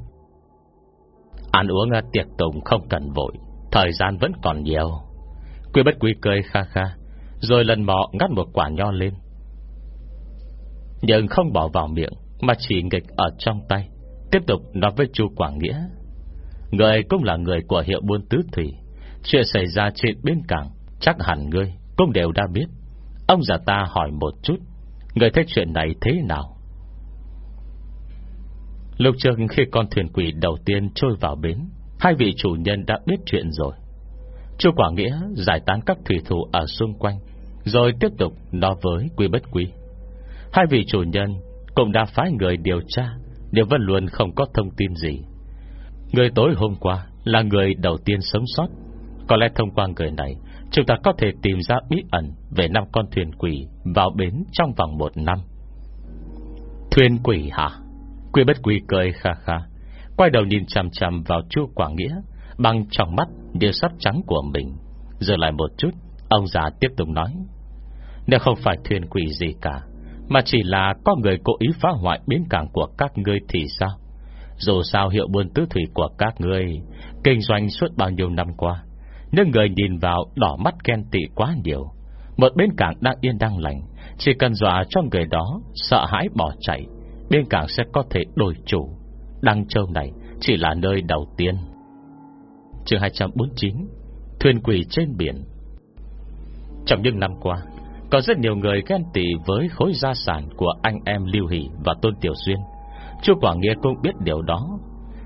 Ăn uống tiệc tùng không cần vội, Thời gian vẫn còn nhiều. Quy bất quy cười kha kha, Rồi lần mò ngắt một quả nho lên. Nhưng không bỏ vào miệng, Mà chỉ nghịch ở trong tay, Tiếp tục nói với chu Quảng Nghĩa. Người cũng là người của hiệu buôn tứ thủy Chuyện xảy ra trên bên cảng. Chắc hẳn ngươi cũng đều đã biết. Ông già ta hỏi một chút ngươi thấy chuyện này thế nào? Lúc trước khi con thuyền quỷ đầu tiên trôi vào bến, Hai vị chủ nhân đã biết chuyện rồi. Chu Quả Nghĩa giải tán các thủy thủ ở xung quanh, Rồi tiếp tục nói với quy bất quý Hai vị chủ nhân Cũng đã phái người điều tra, Nhưng vẫn luôn không có thông tin gì. Người tối hôm qua Là người đầu tiên sống sót. Có lẽ thông qua người này Chúng ta có thể tìm ra bí ẩn Về năm con thuyền quỷ Vào bến trong vòng một năm. Thuyền quỷ hả? Quy bất quy cười kha kha, Quay đầu nhìn chằm chằm vào chu Quảng Nghĩa, Bằng trong mắt, điều sắp trắng của mình. Giờ lại một chút, Ông già tiếp tục nói, Nếu không phải thuyền quỷ gì cả, Mà chỉ là có người cố ý phá hoại biến cảng của các ngươi thì sao? Dù sao hiệu buôn tứ thủy của các ngươi, Kinh doanh suốt bao nhiêu năm qua nhưng người nhìn vào đỏ mắt ghen tị quá nhiều. Một bên cảng đang yên đang lành, Chỉ cần dọa cho người đó, Sợ hãi bỏ chạy, Bên cảng sẽ có thể đổi chủ. Đăng Châu này chỉ là nơi đầu tiên. Chương 249 Thuyền quỷ trên biển. Trong những năm qua, Có rất nhiều người ghen tị với khối gia sản Của anh em Lưu Hỷ và Tôn Tiểu Xuyên. Chú Quảng Nghĩa cũng biết điều đó.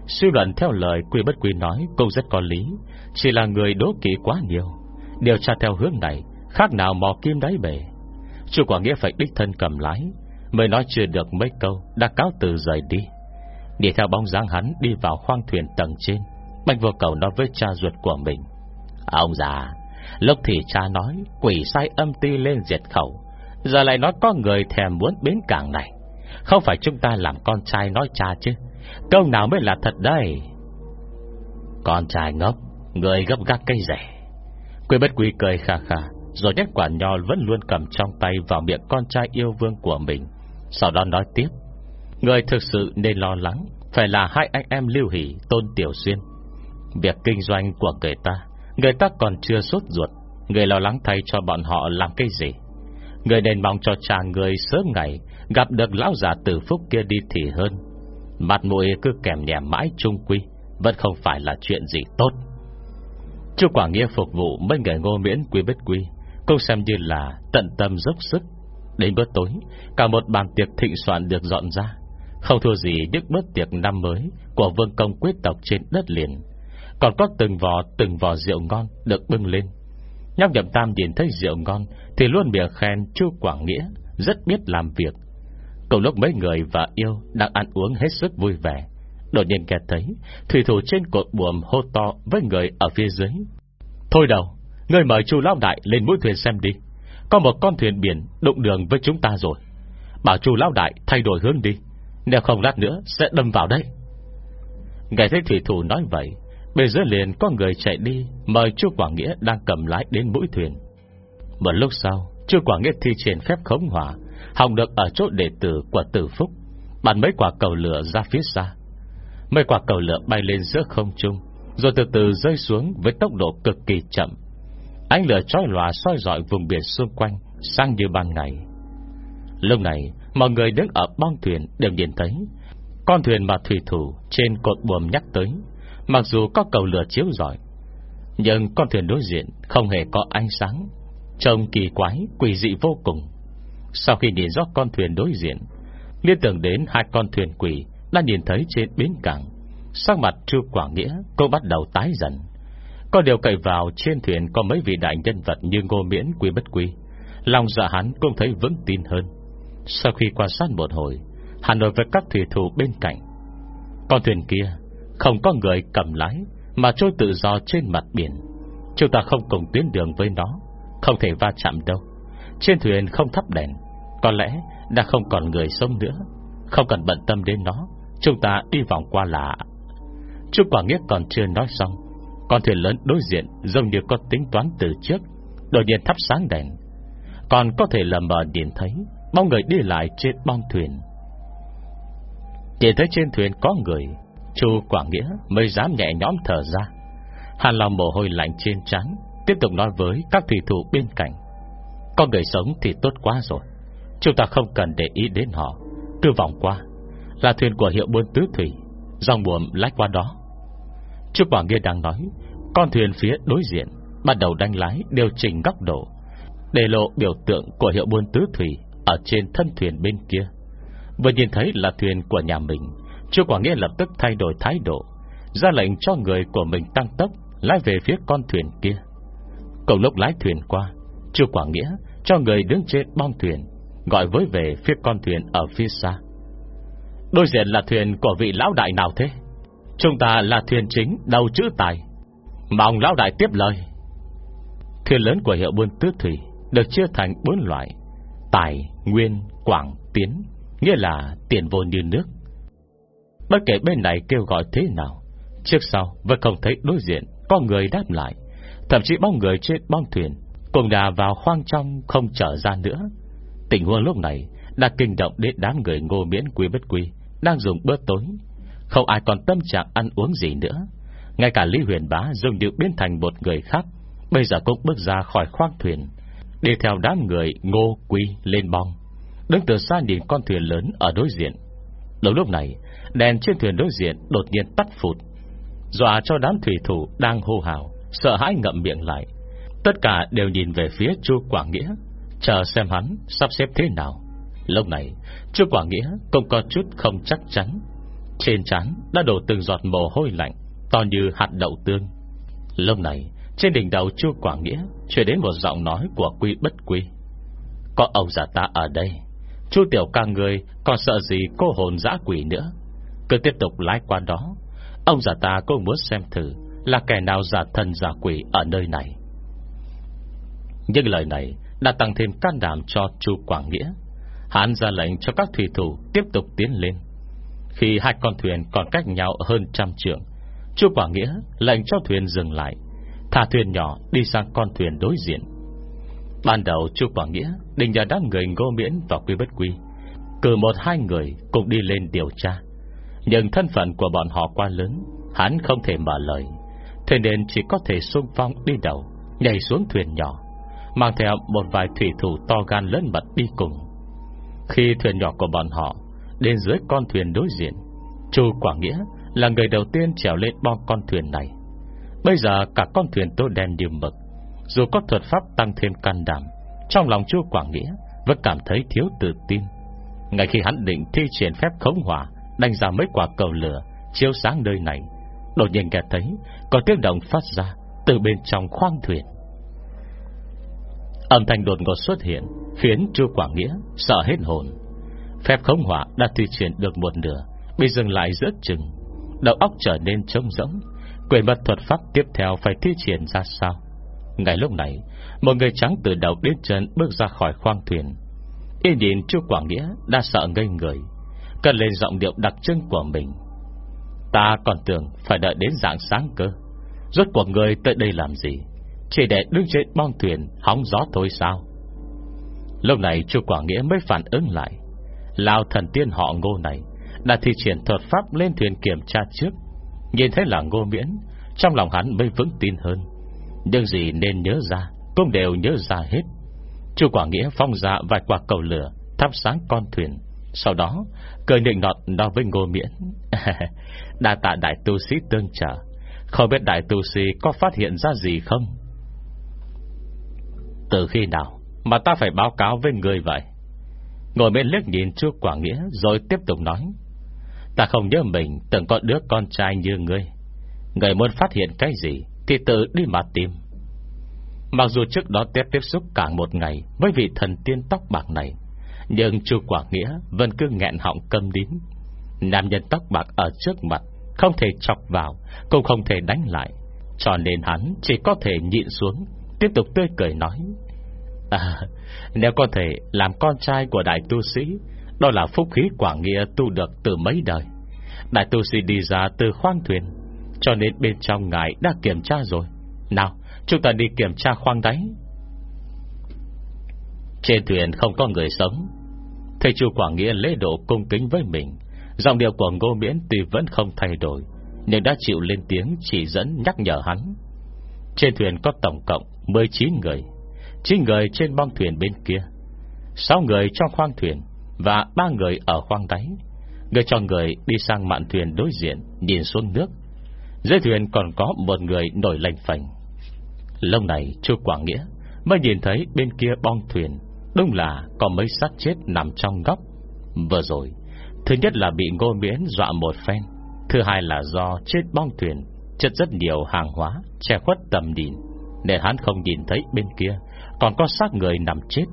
Suy luận theo lời Quy Bất Quy nói Cũng rất có lý. Chỉ là người đố kỵ quá nhiều. Điều tra theo hướng này, Khác nào mò kim đáy bể. Chú Quảng Nghĩa phải đích thân cầm lái, Mới nói chưa được mấy câu, Đã cáo từ rời đi. Đi theo bóng dáng hắn đi vào khoang thuyền tầng trên. Bạch vô cầu nói với cha ruột của mình. Ông già, Lúc thì cha nói, Quỷ sai âm ti lên diệt khẩu. Giờ lại nói có người thèm muốn bến cảng này. Không phải chúng ta làm con trai nói cha chứ. Câu nào mới là thật đây? Con trai ngốc Người gấp gác cây rẻ. Quê bất quý cười khà khà, Rồi nhét quả nho vẫn luôn cầm trong tay Vào miệng con trai yêu vương của mình. Sau đó nói tiếp, Người thực sự nên lo lắng, Phải là hai anh em Lưu Hỷ, Tôn Tiểu Xuyên. Việc kinh doanh của người ta Người ta còn chưa sốt ruột, Người lo lắng thay cho bọn họ làm cái gì? Người nên mong cho cha người sớm ngày Gặp được lão già tử phúc kia đi thì hơn. Mặt mũi cứ kèm nhẹ mãi trung quy, Vẫn không phải là chuyện gì tốt. Chu Quảng Nghĩa phục vụ Mấy người ngô miễn quý bất quy. Cũng xem như là tận tâm dốc sức Đến bữa tối, Cả một bàn tiệc thịnh soạn được dọn ra. Không thua gì những bữa tiệc năm mới Của vương công quyết tộc trên đất liền. Còn có từng vò từng vò rượu ngon Được bưng lên. Nhóc nhậm tam nhìn thấy rượu ngon Thì luôn miệng khen chu Quảng Nghĩa, Rất biết làm việc. Cùng lúc mấy người và yêu Đang ăn uống hết sức vui vẻ. Đột nhiên nghe thấy Thủy thủ trên cột buồm hô to với người ở phía dưới. Thôi đầu, Người mời chu Lão Đại lên mũi thuyền xem đi. Có một con thuyền biển đụng đường với chúng ta rồi. Bảo chu Lão Đại thay đổi hướng đi Nếu không lát nữa sẽ đâm vào đây Nghe thấy thủy thủ nói vậy Bên dưới liền có người chạy đi Mời Chu Quảng Nghĩa đang cầm lái đến mũi thuyền. Một lúc sau Chu Quảng Nghĩa thi triển phép khống hỏa Hòng được ở chỗ đệ tử của tử phúc Bắn mấy quả cầu lửa ra phía xa. Mấy quả cầu lửa bay lên giữa không trung Rồi từ từ rơi xuống Với tốc độ cực kỳ chậm. Ánh lửa trói lòa soi dọi vùng biển xung quanh Sang như ban ngày. Lúc này Mọi người đứng ở bong thuyền đều nhìn thấy. Con thuyền mà thủy thủ Trên cột buồm nhắc tới Mặc dù có cầu lửa chiếu rọi Nhưng con thuyền đối diện Không hề có ánh sáng. Trông kỳ quái, quỷ dị vô cùng. Sau khi nhìn rõ con thuyền đối diện Liên tưởng đến hai con thuyền quỷ đã nhìn thấy trên bến cảng, Sắc mặt chưa Quảng Nghĩa Cô bắt đầu tái dần. Có điều cậy vào trên thuyền Có mấy vị đại nhân vật như Ngô Miễn Quý Bất Quý Lòng dạ hắn cũng thấy vững tin hơn. Sau khi quan sát một hồi, Hắn nói với các thủy thủ bên cạnh. Con thuyền kia, không có người cầm lái, Mà trôi tự do trên mặt biển. Chúng ta không cùng tuyến đường với nó, Không thể va chạm đâu. Trên thuyền không thắp đèn, Có lẽ đã không còn người sống nữa, Không cần bận tâm đến nó. Chúng ta đi vòng qua lạ. Trung Quả Nghĩa còn chưa nói xong, Con thuyền lớn đối diện Giống như có tính toán từ trước, Đột nhiên thắp sáng đèn. Còn có thể lầm mờ nhìn thấy bao người đi lại trên bong thuyền. Chỉ thấy trên thuyền có người, Chu Quảng Nghĩa mới dám nhẹ nhõm thở ra. Hàn lòng mồ hôi lạnh trên trán, Tiếp tục nói với các thủy thủ bên cạnh. Có người sống thì tốt quá rồi, Chúng ta không cần để ý đến họ, Cứ vòng qua. Là thuyền của hiệu buôn tứ thủy Dòng buồm lách qua đó. Trước quả Nghĩa đang nói, Con thuyền phía đối diện Bắt đầu đánh lái điều chỉnh góc độ, Để lộ biểu tượng của hiệu buôn tứ thủy Ở trên thân thuyền bên kia. Vừa nhìn thấy là thuyền của nhà mình chưa quả Nghĩa lập tức thay đổi thái độ, Ra lệnh cho người của mình tăng tốc Lái về phía con thuyền kia. Cậu lúc lái thuyền qua chưa quả Nghĩa cho người đứng trên bong thuyền, Gọi với về phía con thuyền ở phía xa. Đôi diện là thuyền của vị lão đại nào thế? Chúng ta là thuyền chính đầu chữ tài. Mong lão đại tiếp lời. Thuyền lớn của hiệu buôn tứ thủy Được chia thành bốn loại Tài, Nguyên, Quảng, Tiến Nghĩa là tiền vô như nước. Bất kể bên này kêu gọi thế nào Trước sau vẫn không thấy đối diện Có người đáp lại. Thậm chí bóng người trên bong thuyền Cùng đà vào khoang trong Không trở ra nữa. Tình huống lúc này đã kinh động đến đám người ngô miễn quý bất quý đang dùng bữa tối. Không ai còn tâm trạng ăn uống gì nữa. Ngay cả Lý Huyền Bá dùng điệu biến thành một người khác, Bây giờ cũng bước ra khỏi khoang thuyền, Đi theo đám người ngô quy lên bong. Đứng từ xa nhìn con thuyền lớn ở đối diện. Đúng lúc này, Đèn trên thuyền đối diện đột nhiên tắt phụt. Dọa cho đám thủy thủ đang hô hào, Sợ hãi ngậm miệng lại. Tất cả đều nhìn về phía chu Quảng Nghĩa, Chờ xem hắn sắp xếp thế nào. Lúc này, chu Quảng Nghĩa Cũng có chút không chắc chắn. Trên trán đã đổ từng giọt mồ hôi lạnh, To như hạt đậu tương. Lúc này, trên đỉnh đầu chu Quảng Nghĩa Chuyển đến một giọng nói của quy bất quy. Có ông giả ta ở đây. Chu tiểu ca người Còn sợ gì cô hồn dã quỷ nữa? Cứ tiếp tục lái qua đó. Ông giả ta cũng muốn xem thử Là kẻ nào giả thần giả quỷ ở nơi này. Nhưng lời này Đã tăng thêm can đảm cho chu Quảng Nghĩa. Hắn ra lệnh cho các thủy thủ Tiếp tục tiến lên. Khi hai con thuyền còn cách nhau hơn trăm trượng Chu Quả Nghĩa lệnh cho thuyền dừng lại, Thả thuyền nhỏ đi sang con thuyền đối diện. Ban đầu Chu Quả Nghĩa Định nhờ đám người ngô miễn và quy bất quy, Cử một hai người Cùng đi lên điều tra. Nhưng thân phận của bọn họ quá lớn, Hắn không thể mở lời, Thế nên chỉ có thể xung phong đi đầu, Nhảy xuống thuyền nhỏ, Mang theo một vài thủy thủ to gan lớn mật đi cùng. Khi thuyền nhỏ của bọn họ Đến dưới con thuyền đối diện. Chu Quảng Nghĩa là người đầu tiên trèo lên bo con thuyền này. Bây giờ cả con thuyền tối đen như mực, Dù có thuật pháp tăng thêm can đảm, Trong lòng chu Quảng Nghĩa Vẫn cảm thấy thiếu tự tin. Ngay khi hắn định thi triển phép khống hỏa, Đánh ra mấy quả cầu lửa Chiếu sáng nơi này, Đột nhiên nghe thấy Có tiếng động phát ra Từ bên trong khoang thuyền. Âm thanh đột ngột xuất hiện Khiến chu Quảng Nghĩa, sợ hết hồn. Phép khống hỏa đã thi triển được một nửa, Bị dừng lại giữa chừng. Đầu óc trở nên trông rỗng Quyền mật thuật pháp tiếp theo phải thi triển ra sao? Ngay lúc này, Một người trắng từ đầu đến chân Bước ra khỏi khoang thuyền. Y nhìn chu Quảng Nghĩa đã sợ ngây người Cần lên giọng điệu đặc trưng của mình. Ta còn tưởng Phải đợi đến dạng sáng cơ. Rốt cuộc người tới đây làm gì? Chỉ để đứng trên bong thuyền Hóng gió thôi sao? Lúc này chú quả Nghĩa mới phản ứng lại. Lao thần tiên họ ngô này Đã thi triển thuật pháp lên thuyền kiểm tra trước. Nhìn thấy là ngô miễn, Trong lòng hắn mới vững tin hơn. Nhưng gì nên nhớ ra, Cũng đều nhớ ra hết. Chu quả Nghĩa phong ra vài quả cầu lửa, Thắp sáng con thuyền. Sau đó, cười nịnh nọt nói với ngô miễn, Đa tạ đại tu sĩ tương trợ. Không biết đại tu sĩ có phát hiện ra gì không? Từ khi nào mà ta phải báo cáo với người vậy. Ngồi bên liếc nhìn chú Quảng Nghĩa Rồi tiếp tục nói. Ta không nhớ mình từng có đứa con trai như ngươi. Người muốn phát hiện cái gì Thì tự đi mà tìm. Mặc dù trước đó tiếp tiếp xúc cả một ngày Với vị thần tiên tóc bạc này, Nhưng chú Quảng Nghĩa Vẫn cứ nghẹn họng câm đín Nam nhân tóc bạc ở trước mặt Không thể chọc vào, Cũng không thể đánh lại, Cho nên hắn chỉ có thể nhịn xuống, Tiếp tục tươi cười nói. À Nếu có thể làm con trai của đại tu sĩ, đó là phúc khí quả nghĩa tu được từ mấy đời. Đại tu sĩ đi ra từ khoang thuyền, Cho nên bên trong ngài đã kiểm tra rồi. Nào, chúng ta đi kiểm tra khoang đáy. Trên thuyền không có người sống. Thầy chủ Quảng Nghĩa lễ độ cung kính với mình. Dòng điệu của Ngô Miễn tuy vẫn không thay đổi, Nhưng đã chịu lên tiếng chỉ dẫn nhắc nhở hắn. Trên thuyền có tổng cộng 19 người. 9 người trên bong thuyền bên kia 6 người trong khoang thuyền và ba người ở khoang đáy. Người cho người đi sang mạn thuyền đối diện, Nhìn xuống nước. Dưới thuyền còn có một người nổi lành phành. Lâu này chưa Quảng Nghĩa, Mới nhìn thấy bên kia bong thuyền. Đúng là có mấy xác chết nằm trong góc. Vừa rồi, Thứ nhất là bị ngô miễn dọa một phen, Thứ hai là do chết bong thuyền Chất rất nhiều hàng hóa Che khuất tầm nhìn, Nên hắn không nhìn thấy bên kia. Còn có xác người nằm chết.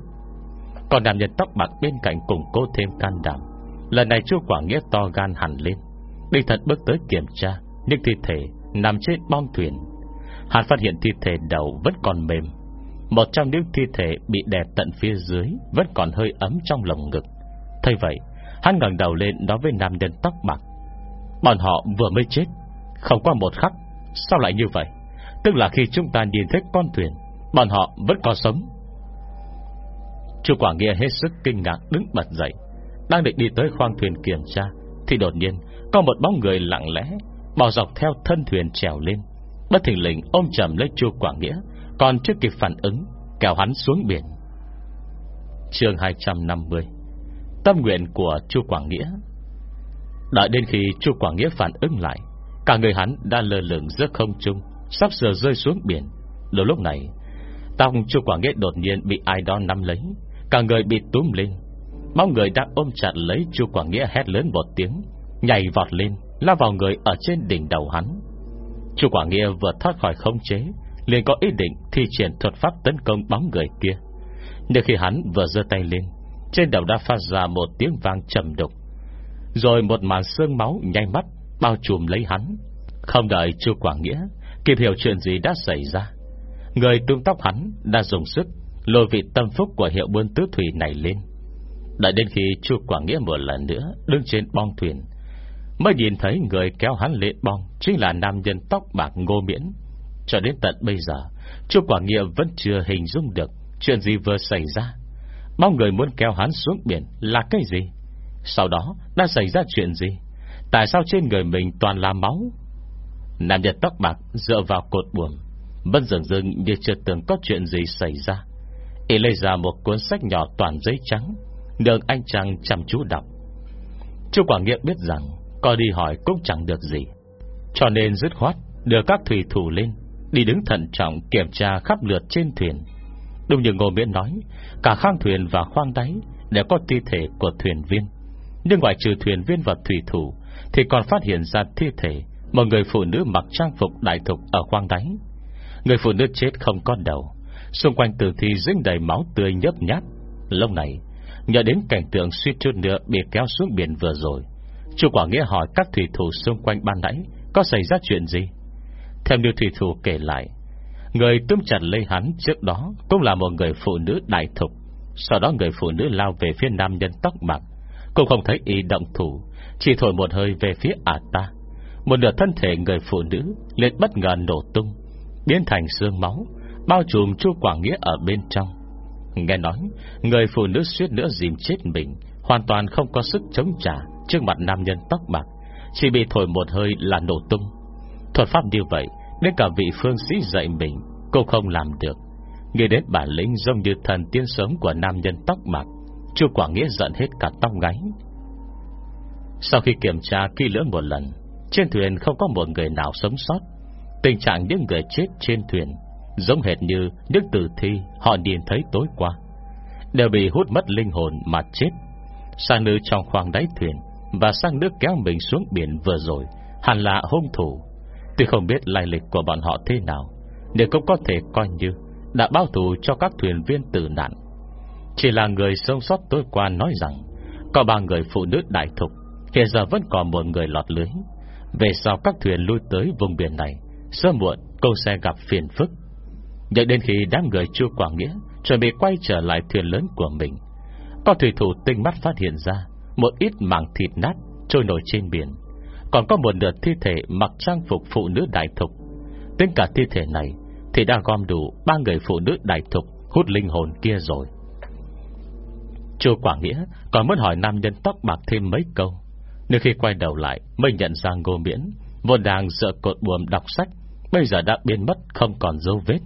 Còn nam nhân tóc bạc bên cạnh cùng cô thêm can đảm. Lần này chú Quảng Nghĩa to gan hẳn lên. Đi thật bước tới kiểm tra, Nhưng thi thể nằm trên bong thuyền. Hắn phát hiện thi thể đầu vẫn còn mềm. Một trong những thi thể bị đè tận phía dưới Vẫn còn hơi ấm trong lồng ngực. Thay vậy, Hắn ngẩng đầu lên nói với nam nhân tóc bạc. Bọn họ vừa mới chết, Không qua một khắc, Sao lại như vậy? Tức là khi chúng ta nhìn thấy con thuyền Bọn họ vẫn còn sống. Chu Quảng Nghĩa hết sức kinh ngạc đứng bật dậy, Đang định đi tới khoang thuyền kiểm tra, Thì đột nhiên Có một bóng người lặng lẽ Bỏ dọc theo thân thuyền trèo lên. Bất thình lình ôm chầm lấy Chu Quảng Nghĩa Còn chưa kịp phản ứng, Kéo hắn xuống biển. Chương 250 Tâm nguyện của Chu Quảng Nghĩa Đợi đến khi Chu Quảng Nghĩa phản ứng lại, Cả người hắn đã lơ lửng giữa không trung, Sắp sửa rơi xuống biển. Lúc lúc này Tóc Chu Quảng Nghĩa đột nhiên bị ai đó nắm lấy, Cả người bị túm lên. Mong người đang ôm chặt lấy Chu Quảng Nghĩa hét lớn một tiếng, Nhảy vọt lên, Lao vào người ở trên đỉnh đầu hắn. Chu Quảng Nghĩa vừa thoát khỏi không chế, liền có ý định thi triển thuật pháp tấn công bóng người kia. Nhưng khi hắn vừa giơ tay lên, Trên đầu đã phát ra một tiếng vang trầm đục. Rồi một màn sương máu nhanh mắt Bao trùm lấy hắn. Không đợi Chu Quảng Nghĩa Kịp hiểu chuyện gì đã xảy ra Người tung tóc hắn đã dùng sức Lôi vị tâm phúc của hiệu buôn tứ thủy này lên. Đợi đến khi Chu Quảng Nghĩa một lần nữa Đứng trên bong thuyền, Mới nhìn thấy người kéo hắn lệ bong Chính là nam nhân tóc bạc ngô miễn. Cho đến tận bây giờ, Chu Quảng Nghĩa vẫn chưa hình dung được Chuyện gì vừa xảy ra. Bao người muốn kéo hắn xuống biển là cái gì? Sau đó đã xảy ra chuyện gì? Tại sao trên người mình toàn là máu? Nam nhân tóc bạc dựa vào cột buồm vẫn dường dưng như chưa từng có chuyện gì xảy ra. Y lấy ra một cuốn sách nhỏ toàn giấy trắng Đường anh chàng chăm chú đọc. Chú Quảng Nghĩa biết rằng, Có đi hỏi cũng chẳng được gì. Cho nên dứt khoát, Đưa các thủy thủ lên, Đi đứng thận trọng kiểm tra khắp lượt trên thuyền. Đúng như Ngô Miễn nói, Cả khoang thuyền và khoang đáy Đều có thi thể của thuyền viên. Nhưng ngoài trừ thuyền viên và thủy thủ, Thì còn phát hiện ra thi thể Một người phụ nữ mặc trang phục đại thục Ở khoang đáy. Người phụ nữ chết không có đầu. Xung quanh tử thi dính đầy máu tươi nhấp nhát lâu này Nhờ đến cảnh tượng suy chút nữa Bị kéo xuống biển vừa rồi. Chu Quảng Nghĩa hỏi các thủy thủ xung quanh ban nãy Có xảy ra chuyện gì? Theo như thủy thủ kể lại, Người túm chặt lấy hắn trước đó Cũng là một người phụ nữ đại thục. Sau đó người phụ nữ lao về phía nam nhân tóc bạc Cũng không thấy y động thủ, Chỉ thổi một hơi về phía ả ta Một nửa thân thể người phụ nữ liền bất ngờ nổ tung. Biến thành xương máu, Bao trùm chu Quảng Nghĩa ở bên trong. Nghe nói, Người phụ nữ suýt nữa dìm chết mình, Hoàn toàn không có sức chống trả Trước mặt nam nhân tóc bạc, Chỉ bị thổi một hơi là nổ tung. Thuật pháp như vậy, Đến cả vị phương sĩ dạy mình Cô không làm được. Nghe đến bản lĩnh giống như thần tiên sớm Của nam nhân tóc bạc, Chu Quảng Nghĩa giận hết cả tóc gáy. Sau khi kiểm tra kỹ lưỡng một lần, Trên thuyền không có một người nào sống sót. Tình trạng những người chết trên thuyền, Giống hệt như những tử thi Họ nhìn thấy tối qua, Đều bị hút mất linh hồn mà chết. Sang nữ trong khoang đáy thuyền Và sang nước kéo mình xuống biển vừa rồi, Hẳn là hung thủ. Tuy không biết lai lịch của bọn họ thế nào, Nhưng cũng có thể coi như Đã bao thù cho các thuyền viên tử nạn. Chỉ là người sống sót tối qua nói rằng, Có ba người phụ nữ đại thục, Hiện giờ vẫn còn một người lọt lưới. Về sau các thuyền lui tới vùng biển này Sớm muộn, cô sẽ gặp phiền phức. Nhật đến khi đám người chua Quảng Nghĩa, Chuẩn bị quay trở lại thuyền lớn của mình, Có thủy thủ tinh mắt phát hiện ra, Một ít mảng thịt nát Trôi nổi trên biển. Còn có một nửa thi thể mặc trang phục phụ nữ đại thục. Tính cả thi thể này Thì đã gom đủ ba người phụ nữ đại thục Hút linh hồn kia rồi. Chua Quảng Nghĩa, Còn muốn hỏi nam nhân tóc bạc thêm mấy câu. Nếu khi quay đầu lại, Mới nhận ra ngô miễn Vô đang dựa cột buồm đọc sách Bây giờ đã biến mất, không còn dấu vết.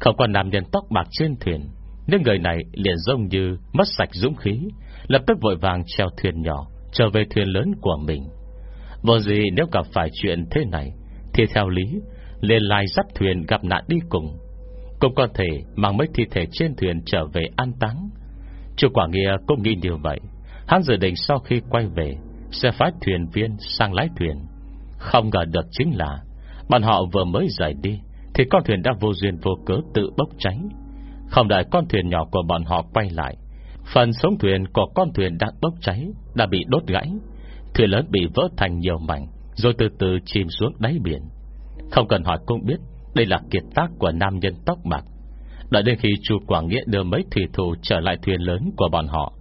Không còn nam nhân tóc bạc trên thuyền, Nhưng người này liền giống như Mất sạch dũng khí, Lập tức vội vàng treo thuyền nhỏ, Trở về thuyền lớn của mình. Vô gì nếu gặp phải chuyện thế này, Thì theo lý, liền lai dắt thuyền gặp nạn đi cùng. Cũng có thể mang mấy thi thể trên thuyền trở về an táng. Chủ quả nghĩa cũng nghĩ điều vậy. Hắn dự định sau khi quay về, Sẽ phái thuyền viên sang lái thuyền. Không ngờ được chính là Bọn họ vừa mới rời đi, Thì con thuyền đã vô duyên vô cớ tự bốc cháy. Không đợi con thuyền nhỏ của bọn họ quay lại, Phần sống thuyền của con thuyền đang bốc cháy, Đã bị đốt gãy. Thuyền lớn bị vỡ thành nhiều mảnh, Rồi từ từ chìm xuống đáy biển. Không cần hỏi cũng biết, Đây là kiệt tác của nam nhân tóc bạc. Đợi đến khi chu Quảng Nghĩa đưa mấy thủy thủ Trở lại thuyền lớn của bọn họ,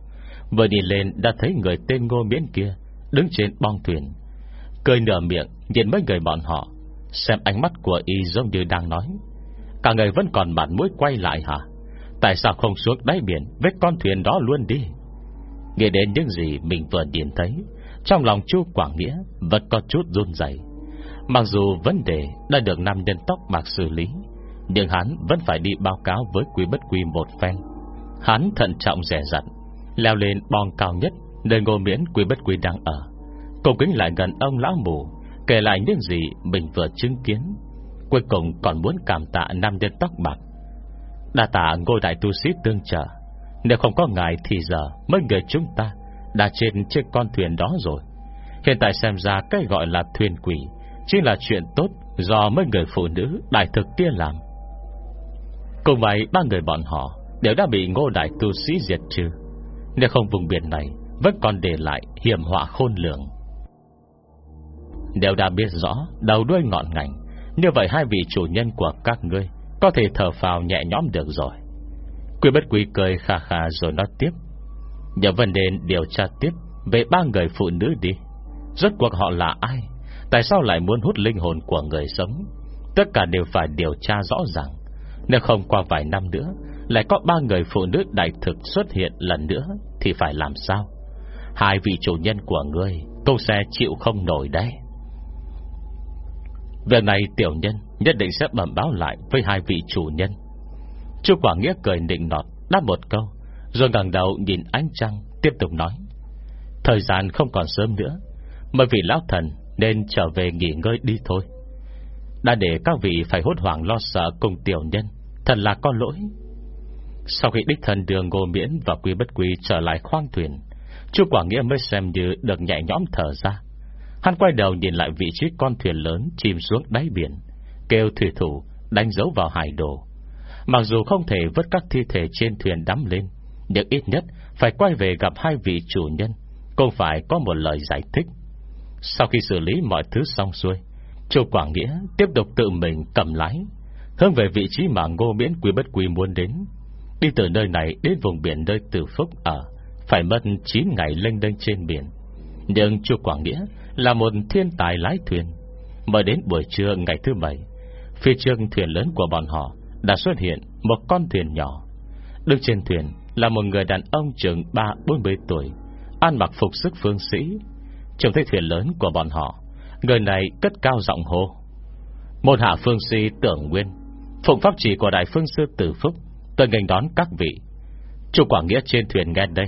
Vừa đi lên đã thấy người tên ngô miễn kia Đứng trên bong thuyền, Cười nở miệng Nhìn mấy người bọn họ. Xem ánh mắt của y giống như đang nói. Cả người vẫn còn mặt mũi quay lại hả? Tại sao không xuống đáy biển Với con thuyền đó luôn đi? Nghe đến những gì mình vừa nhìn thấy, Trong lòng chu Quảng Nghĩa Vẫn có chút run dày Mặc dù vấn đề đã được nam nhân tóc bạc xử lý, Nhưng hắn vẫn phải đi báo cáo với quý bất Quy một phen. Hắn thận trọng rẻ dặn Leo lên bong cao nhất Nơi ngô miễn quý bất quý đang ở. Cùng kính lại gần ông lão mù Kể lại những gì mình vừa chứng kiến. Cuối cùng còn muốn cảm tạ nam nhân tóc bạc. Đa tạ ngôi đại tu sĩ tương trợ. Nếu không có ngài thì giờ Mấy người chúng ta Đã trên chiếc con thuyền đó rồi. Hiện tại xem ra cái gọi là thuyền quỷ Chính là chuyện tốt Do mấy người phụ nữ đại thực kia làm. Cùng vậy, ba người bọn họ Đều đã bị ngô đại tu sĩ diệt trừ. Nếu không vùng biển này, Vẫn còn để lại hiểm họa khôn lường. Đều đã biết rõ, Đầu đuôi ngọn ngành. Như vậy hai vị chủ nhân của các ngươi Có thể thở phào nhẹ nhõm được rồi. Quy bất quý cười khà khà rồi nói tiếp. Nhờ vấn đề điều tra tiếp Về ba người phụ nữ đi. Rốt cuộc họ là ai? Tại sao lại muốn hút linh hồn của người sống? Tất cả đều phải điều tra rõ ràng. Nếu không qua vài năm nữa, Lại có ba người phụ nữ đại thực xuất hiện lần nữa, Thì phải làm sao? Hai vị chủ nhân của ngươi Câu xe chịu không nổi đấy. Việc này tiểu nhân Nhất định sẽ bẩm báo lại với hai vị chủ nhân. Chú Quả Nghĩa cười nịnh nọt, Đáp một câu, Rồi ngẩng đầu nhìn ánh trăng, Tiếp tục nói, Thời gian không còn sớm nữa Bởi vì lão thần nên trở về nghỉ ngơi đi thôi. Đã để các vị phải hốt hoảng lo sợ cùng tiểu nhân, Thật là có lỗi. Sau khi đích thần đường ngô miễn Và Quy bất Quy trở lại khoang thuyền Chú Quả Nghĩa mới xem như được nhẹ nhõm thở ra Hắn quay đầu nhìn lại vị trí con thuyền lớn Chìm xuống đáy biển, Kêu thủy thủ đánh dấu vào hải đồ Mặc dù không thể vứt các thi thể trên thuyền đắm lên, Nhưng ít nhất Phải quay về gặp hai vị chủ nhân, Cũng phải có một lời giải thích. Sau khi xử lý mọi thứ xong xuôi Châu Quảng Nghĩa tiếp tục tự mình cầm lái, Hướng về vị trí mà ngô miễn quý bất quý muốn đến. Đi từ nơi này đến vùng biển nơi Tử Phúc ở, Phải mất 9 ngày lênh đênh trên biển. Nhưng Chu Quảng Nghĩa là một thiên tài lái thuyền. Mới đến buổi trưa ngày thứ bảy, Phía trước thuyền lớn của bọn họ Đã xuất hiện một con thuyền nhỏ. Đứng trên thuyền là một người đàn ông chừng ba bốn mươi tuổi, Ăn mặc phục sức phương sĩ. Trông thấy thuyền lớn của bọn họ, Người này cất cao giọng hô. Một hạ phương sĩ tưởng nguyên, Phụng pháp chỉ của đại phương sư tử phúc Tôi nghênh đón các vị. Chủ Quảng Nghĩa trên thuyền nghe đây,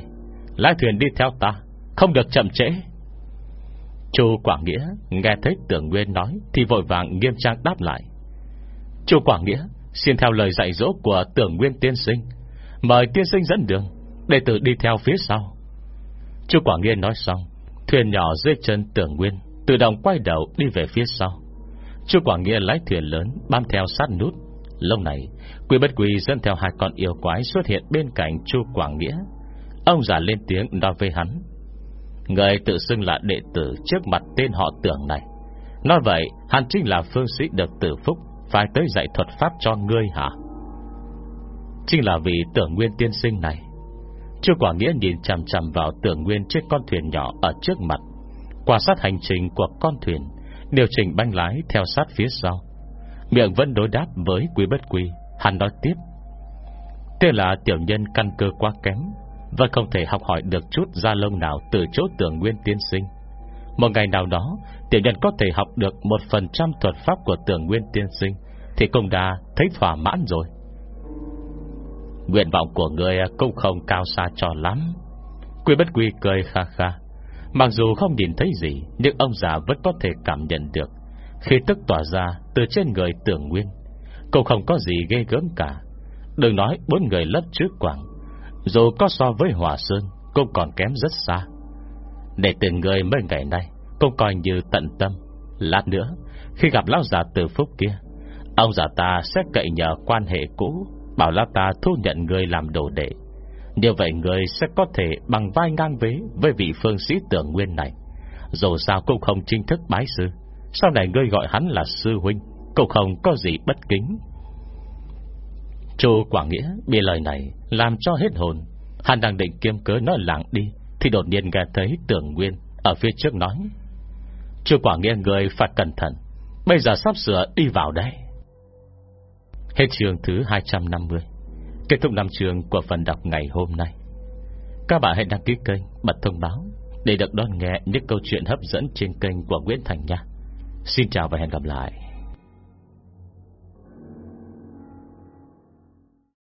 Lái thuyền đi theo ta, Không được chậm trễ. Chu Quảng Nghĩa nghe thấy tưởng nguyên nói Thì vội vàng nghiêm trang đáp lại. Chu Quảng Nghĩa, Xin theo lời dạy dỗ của tưởng nguyên tiên sinh. Mời tiên sinh dẫn đường, Đệ tử đi theo phía sau. Chu Quảng Nghĩa nói xong, Thuyền nhỏ dưới chân tưởng nguyên Tự động quay đầu đi về phía sau. Chu Quảng Nghĩa lái thuyền lớn Bám theo sát nút. Lâu này, Quỷ bất quỷ dẫn theo hai con yêu quái Xuất hiện bên cạnh Chu Quảng Nghĩa. Ông già lên tiếng nói với hắn. Người tự xưng là đệ tử Trước mặt tên họ tưởng này. Nói vậy, hắn chính là phương sĩ được tử phúc Phải tới dạy thuật pháp cho ngươi hả? Chính là vì tưởng nguyên tiên sinh này. Chưa quả Nghĩa nhìn chằm chằm vào tưởng nguyên chiếc con thuyền nhỏ ở trước mặt. Quả sát hành trình của con thuyền, Điều chỉnh banh lái theo sát phía sau. Miệng vẫn đối đáp với quý bất quý Hắn nói tiếp. Thế là tiểu nhân căn cơ quá kém và không thể học hỏi được chút da lông nào Từ chỗ tưởng nguyên tiên sinh. Một ngày nào đó, Tiểu nhân có thể học được Một phần trăm thuật pháp của tưởng nguyên tiên sinh, Thì cũng đã thấy thỏa mãn rồi. Nguyện vọng của người cũng không cao xa cho lắm. Quy bất quy cười kha kha. Mặc dù không nhìn thấy gì, Nhưng ông già vẫn có thể cảm nhận được. Khi tức tỏa ra từ trên người tưởng nguyên, Cũng không có gì ghê gớm cả. Đừng nói bốn người lấp trước quảng dù có so với Hòa Sơn, Cũng còn kém rất xa. Để từng người mấy ngày nay, Cũng coi như tận tâm. Lát nữa, Khi gặp lão già từ phúc kia, Ông già ta sẽ cậy nhờ quan hệ cũ, Bảo lão ta thu nhận người làm đồ đệ. Như vậy người sẽ có thể Bằng vai ngang vế Với vị phương sĩ tưởng nguyên này. Dù sao cũng không chính thức bái sư. Sau này ngươi gọi hắn là sư huynh, Cũng không có gì bất kính. Chu Quảng Nghĩa bị lời này Làm cho hết hồn. Hắn đang định kiêm cớ nói lặng đi, Thì đột nhiên nghe thấy tưởng nguyên Ở phía trước nói. Chu Quảng Nghĩa người phải cẩn thận, Bây giờ sắp sửa đi vào đây. Hết trường thứ 250 Kết thúc năm trường của phần đọc ngày hôm nay. Các bạn hãy đăng ký kênh, Bật thông báo Để được đón nghe những câu chuyện hấp dẫn trên kênh của Nguyễn Thành nha. Xin chào và hẹn gặp lại.